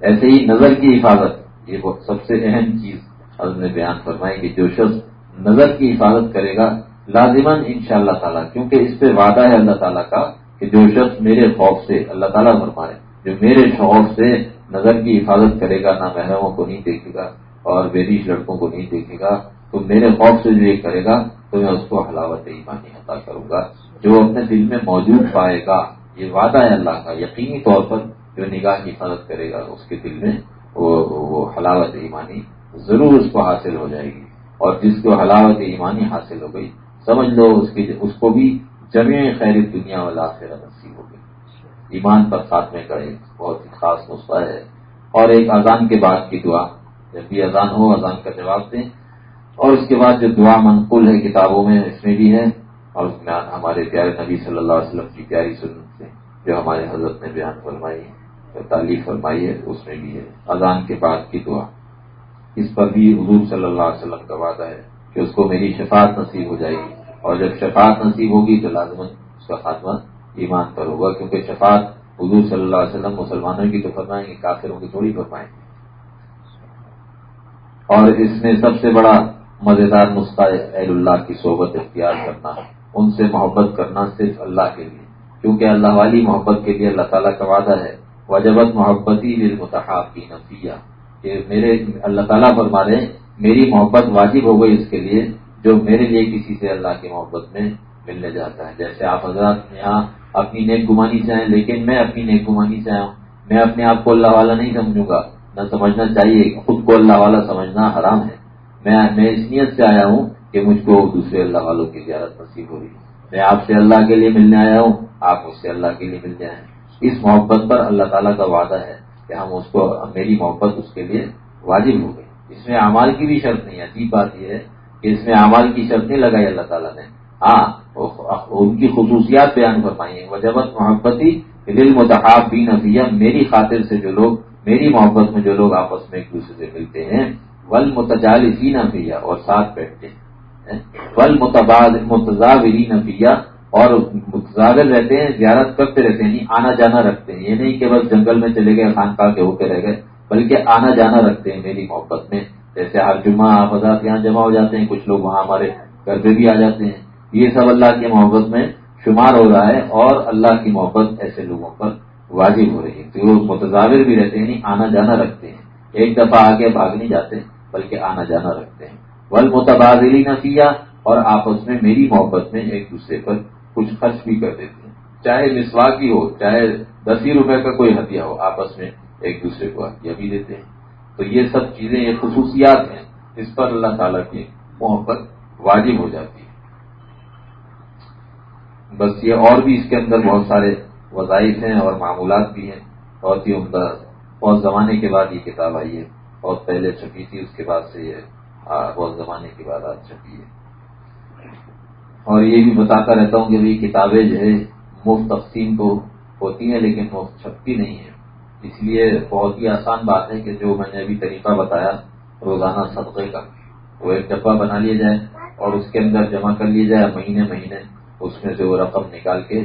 [SPEAKER 1] ایسے ہی نظر کی حفاظت، یہ سب سے اہم چیز حضرت نے بیان فرمائی کہ جو شخص نظر کی حفاظت کرے گا لازمن ان شاء اللہ تعالیٰ، کیونکہ اس پہ وعدہ ہے اللہ تعالیٰ کا کہ جو شخص میرے خوف سے، اللہ تعالیٰ فرمائے جو میرے خوف سے نظر کی حفاظت کرے گا، نہ محرموں کو نہیں دیکھے گا اور بیریش لڑکوں کو نہیں دیکھے گا تو میرے خوف سے جو یہ کرے گا، تو میں اس کو حلاوت ایمانی عطا کروں گا، جو اپنے دل میں موجود پائے گا۔ یہ وعدہ ہے اللہ کا، یقینی طور پر جو نگاہ کی حفاظت کرے گا اس کے دل میں، وہ حلاوت ایمانی ضرور اس کو حاصل ہو جائے گی۔ اور جس کو حلاوت ایمانی حاصل ہو گئی، سمجھ لو اس کی، اس کو بھی جمع خیر دنیا والا خیر نصیب ہو گئی۔ ایمان پر خاتمے کا ایک بہت ہی خاص نسخہ ہے۔ اور ایک اذان کے بعد کی دعا، جب بھی اذان ہو، اذان کا جواب دیں۔ اور اس کے بعد جو دعا منقول ہے کتابوں میں، اس میں بھی ہے۔ اور اس میں ہمارے پیارے نبی صلی اللہ علیہ وسلم کی پیاری سنت سے جو ہمارے حضرت نے بیان فرمائی ہے تعلیف فرمائی ہے، اس میں بھی ہے۔ اذان کے بعد کی دعا۔ اس پر بھی حضور صلی اللہ علیہ وسلم کا وعدہ ہے کہ اس کو میری شفاعت نصیب ہو جائے گی۔ اور جب شفاعت نصیب ہوگی تو لازمن اس کا خاتمہ ایمان پر ہوگا، کیونکہ شفاعت حضور صلی اللہ علیہ وسلم مسلمانوں کی تو فرمائیں گے، کافروں کی تھوڑی فرمائیں گے۔ اور اس میں سب سے بڑا مزیدار نسخہ اہل اللہ کی صحبت اختیار کرنا، ان سے محبت کرنا صرف اللہ کے لیے۔ کیونکہ اللہ والی محبت کے لیے اللہ تعالیٰ کا وعدہ ہے، وجبت محبتی للمتحاب کی نفیہ کہ میرے اللہ تعالیٰ فرما رہے میری محبت واجب ہو گئی اس کے لیے، جو میرے لیے کسی سے اللہ کی محبت میں ملنے جاتا ہے۔ جیسے آپ حضرات یہاں اپنی نیک گمانی سے آئے، لیکن میں اپنی نیک گمانی سے آیا ہوں، میں اپنے آپ کو اللہ والا نہیں سمجھوں گا۔ نہ سمجھنا چاہیے، خود کو اللہ والا سمجھنا حرام ہے۔ میں میں اس نیت سے آیا ہوں کہ مجھ کو دوسرے اللہ والوں کی زیارت نصیب ہو رہی ہے۔ میں آپ سے اللہ کے لیے ملنے آیا ہوں، آپ مجھ سے اللہ کے لیے ملنے آئے اس محبت پر اللہ تعالیٰ کا وعدہ ہے کہ ہم اس کو، میری محبت اس کے لیے واجب ہو گئی۔ اس میں اعمال کی بھی شرط نہیں عجیب بات یہ ہے کہ اس میں اعمال کی شرط نہیں لگائی اللہ تعالیٰ نے۔ ہاں ان کی خصوصیات بیان فرمائی ہیں۔ وجبت محبتی دل متحاب بھی نفیہ میری خاطر سے جو لوگ، میری محبت میں جو لوگ آپس میں ایک دوسرے سے ملتے ہیں ول متجالسی نفیہ اور ساتھ بیٹھتے ہیں ول متضابری نفیہ اور متضابل رہتے ہیں، زیارت کرتے رہتے ہیں نہیں آنا جانا رکھتے ہیں، یہ نہیں کہ بس جنگل میں چلے گئے خان کا کے ہو کے رہ گئے، بلکہ آنا جانا رکھتے ہیں میری محبت میں۔ جیسے ہر جمعہ آفات یہاں جمع ہو جاتے ہیں، کچھ لوگ وہاں ہمارے گھر پہ بھی آ جاتے ہیں۔ یہ سب اللہ کی محبت میں شمار ہو رہا ہے، اور اللہ کی محبت ایسے لوگوں پر واجب ہو رہی ہے۔ کہ وہ متضاور بھی رہتے ہیں یعنی آنا جانا رکھتے ہیں۔ ایک دفعہ آگے بھاگ نہیں جاتے، بلکہ آنا جانا رکھتے ہیں۔ ول متبادلی نہ اور آپس میں میری محبت میں ایک دوسرے پر کچھ خرچ بھی کر دیتے ہیں۔ چاہے مسواک ہی ہو، چاہے دس ہی روپے کا کوئی ہتھیار ہو، آپس میں ایک دوسرے کو ہتھیار بھی دیتے ہیں۔ تو یہ سب چیزیں، یہ خصوصیات ہیں، اس پر اللہ تعالیٰ کی محبت واجب ہو جاتی ہے۔ بس یہ اور بھی اس کے اندر بہت سارے وظائف ہیں اور معمولات بھی ہیں۔ بہت ہی عمدہ بہت زمانے کے بعد یہ کتاب آئی ہے، بہت پہلے چھپی تھی، اس کے بعد سے یہ بہت زمانے کے بعد آج چھپی ہے۔ اور یہ بھی بتاتا رہتا ہوں کہ کتابیں جو ہے مفت تقسیم تو ہوتی ہیں لیکن مفت چھپتی نہیں ہے اس لیے بہت ہی آسان بات ہے کہ جو میں نے ابھی طریقہ بتایا، روزانہ صدقے کا، وہ ایک ڈبہ بنا لیا جائے اور اس کے اندر جمع کر لیا جائے مہینے مہینے اس میں سے وہ رقم نکال کے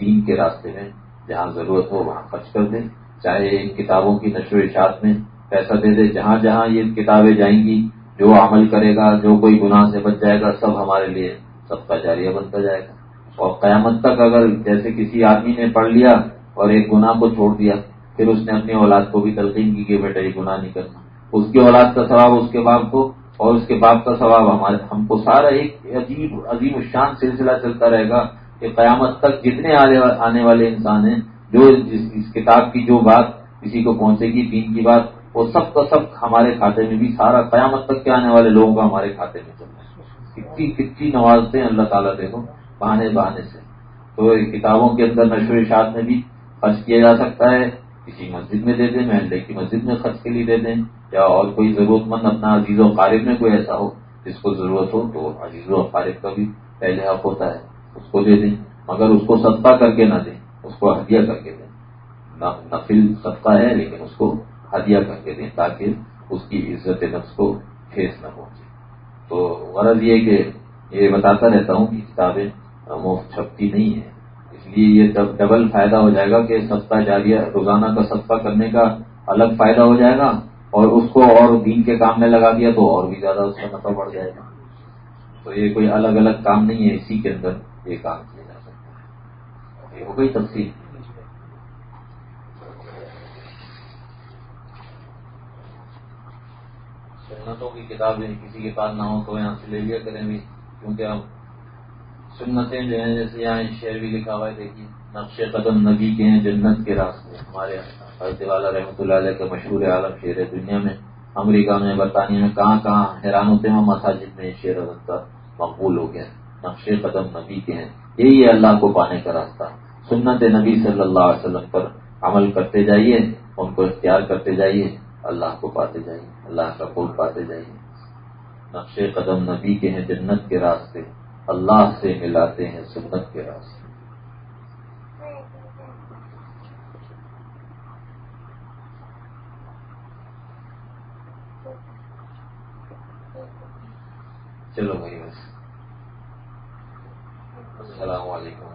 [SPEAKER 1] دین کے راستے میں جہاں ضرورت ہو وہاں خرچ کر دیں۔ چاہے ان کتابوں کی نشر و اشاعت میں پیسہ دے دے، جہاں جہاں یہ کتابیں جائیں گی، جو عمل کرے گا، جو کوئی گناہ سے بچ جائے گا، سب ہمارے لیے سب کا جاریہ بنتا جائے گا۔ اور قیامت تک اگر جیسے کسی آدمی نے پڑھ لیا اور ایک گناہ کو چھوڑ دیا، پھر اس نے اپنی اولاد کو بھی تلقین کی کہ بیٹا یہ گناہ نہیں کرنا۔ اس کی اولاد کا ثواب اس کے باپ کو، اور اس کے باپ کا ثواب ہمارے ہم کو سارا ایک عجیب عظیم الشان سلسلہ چلتا رہے گا کہ قیامت تک جتنے آنے والے انسان ہیں جو اس کتاب کی جو بات کسی کو پہنچے گی، دین کی بات، وہ سب کا سب ہمارے کھاتے میں بھی، سارا قیامت تک کے آنے والے لوگوں کا ہمارے کھاتے میں چل ہے۔ کتنی کتنی نوازتے ہیں اللہ تعالیٰ دیکھو، بہانے بہانے سے۔ تو کتابوں کے اندر نشو اشاعت میں بھی خرچ کیا جا سکتا ہے۔ کسی مسجد میں دے دیں، محلے کی مسجد میں خرچ کے لیے دے دیں، یا اور کوئی ضرورت مند اپنا عزیز و قارب میں کوئی ایسا ہو جس کو ضرورت ہو، تو عزیز و قارب کا بھی پہلے حق ہوتا ہے، اس کو دے دیں۔ مگر اس کو صدقہ کر کے نہ دیں۔ اس کو ہدیہ کر کے دیں۔ نفل صدقہ ہے، لیکن اس کو ہدیہ کر کے دیں تاکہ اس کی عزت نفس کو ٹھیس نہ پہنچے۔ تو غرض یہ کہ یہ بتاتا رہتا ہوں کہ کتابیں مفت چھپتی نہیں ہیں۔ اس لیے یہ ڈبل فائدہ ہو جائے گا کہ سستا جاریہ، روزانہ کا سستا کرنے کا الگ فائدہ ہو جائے گا، اور اس کو اور دین کے کام میں لگا دیا تو اور بھی زیادہ اس کا نفع بڑھ جائے گا۔ تو یہ کوئی الگ الگ کام نہیں ہے، اسی کے اندر یہ کام کیا۔ یہ ہو گئی تفصیل سنتوں کی کتابیں کسی کے پاس نہ ہو تو یہاں سے لے لیا کریں بھی کیونکہ اب سنتیں جو ہیں، جیسے یہاں شعر بھی لکھا ہوا ہے، دیکھیے، نقش قدم نبی کے ہیں جنت کے راستے۔ ہمارے حضرت والا رحمۃ اللہ علیہ کا مشہور عالم شعر ہے دنیا میں، امریکہ میں، برطانیہ میں، کہاں کہاں حیران ہوتے ہیں، مساجد میں شعر حضرت کا مقبول ہو گیا نقش قدم نبی کے ہیں۔ یہی ہے اللہ کو پانے کا راستہ۔ سنت نبی صلی اللہ علیہ وسلم پر عمل کرتے جائیے، ان کو اختیار کرتے جائیے، اللہ کو پاتے جائیے، اللہ کا پول پاتے جائیے۔ نقش قدم نبی کے ہیں جنت کے راستے، اللہ سے ملاتے ہیں سنت کے راستے۔ چلو بھائی بس۔ السلام علیکم۔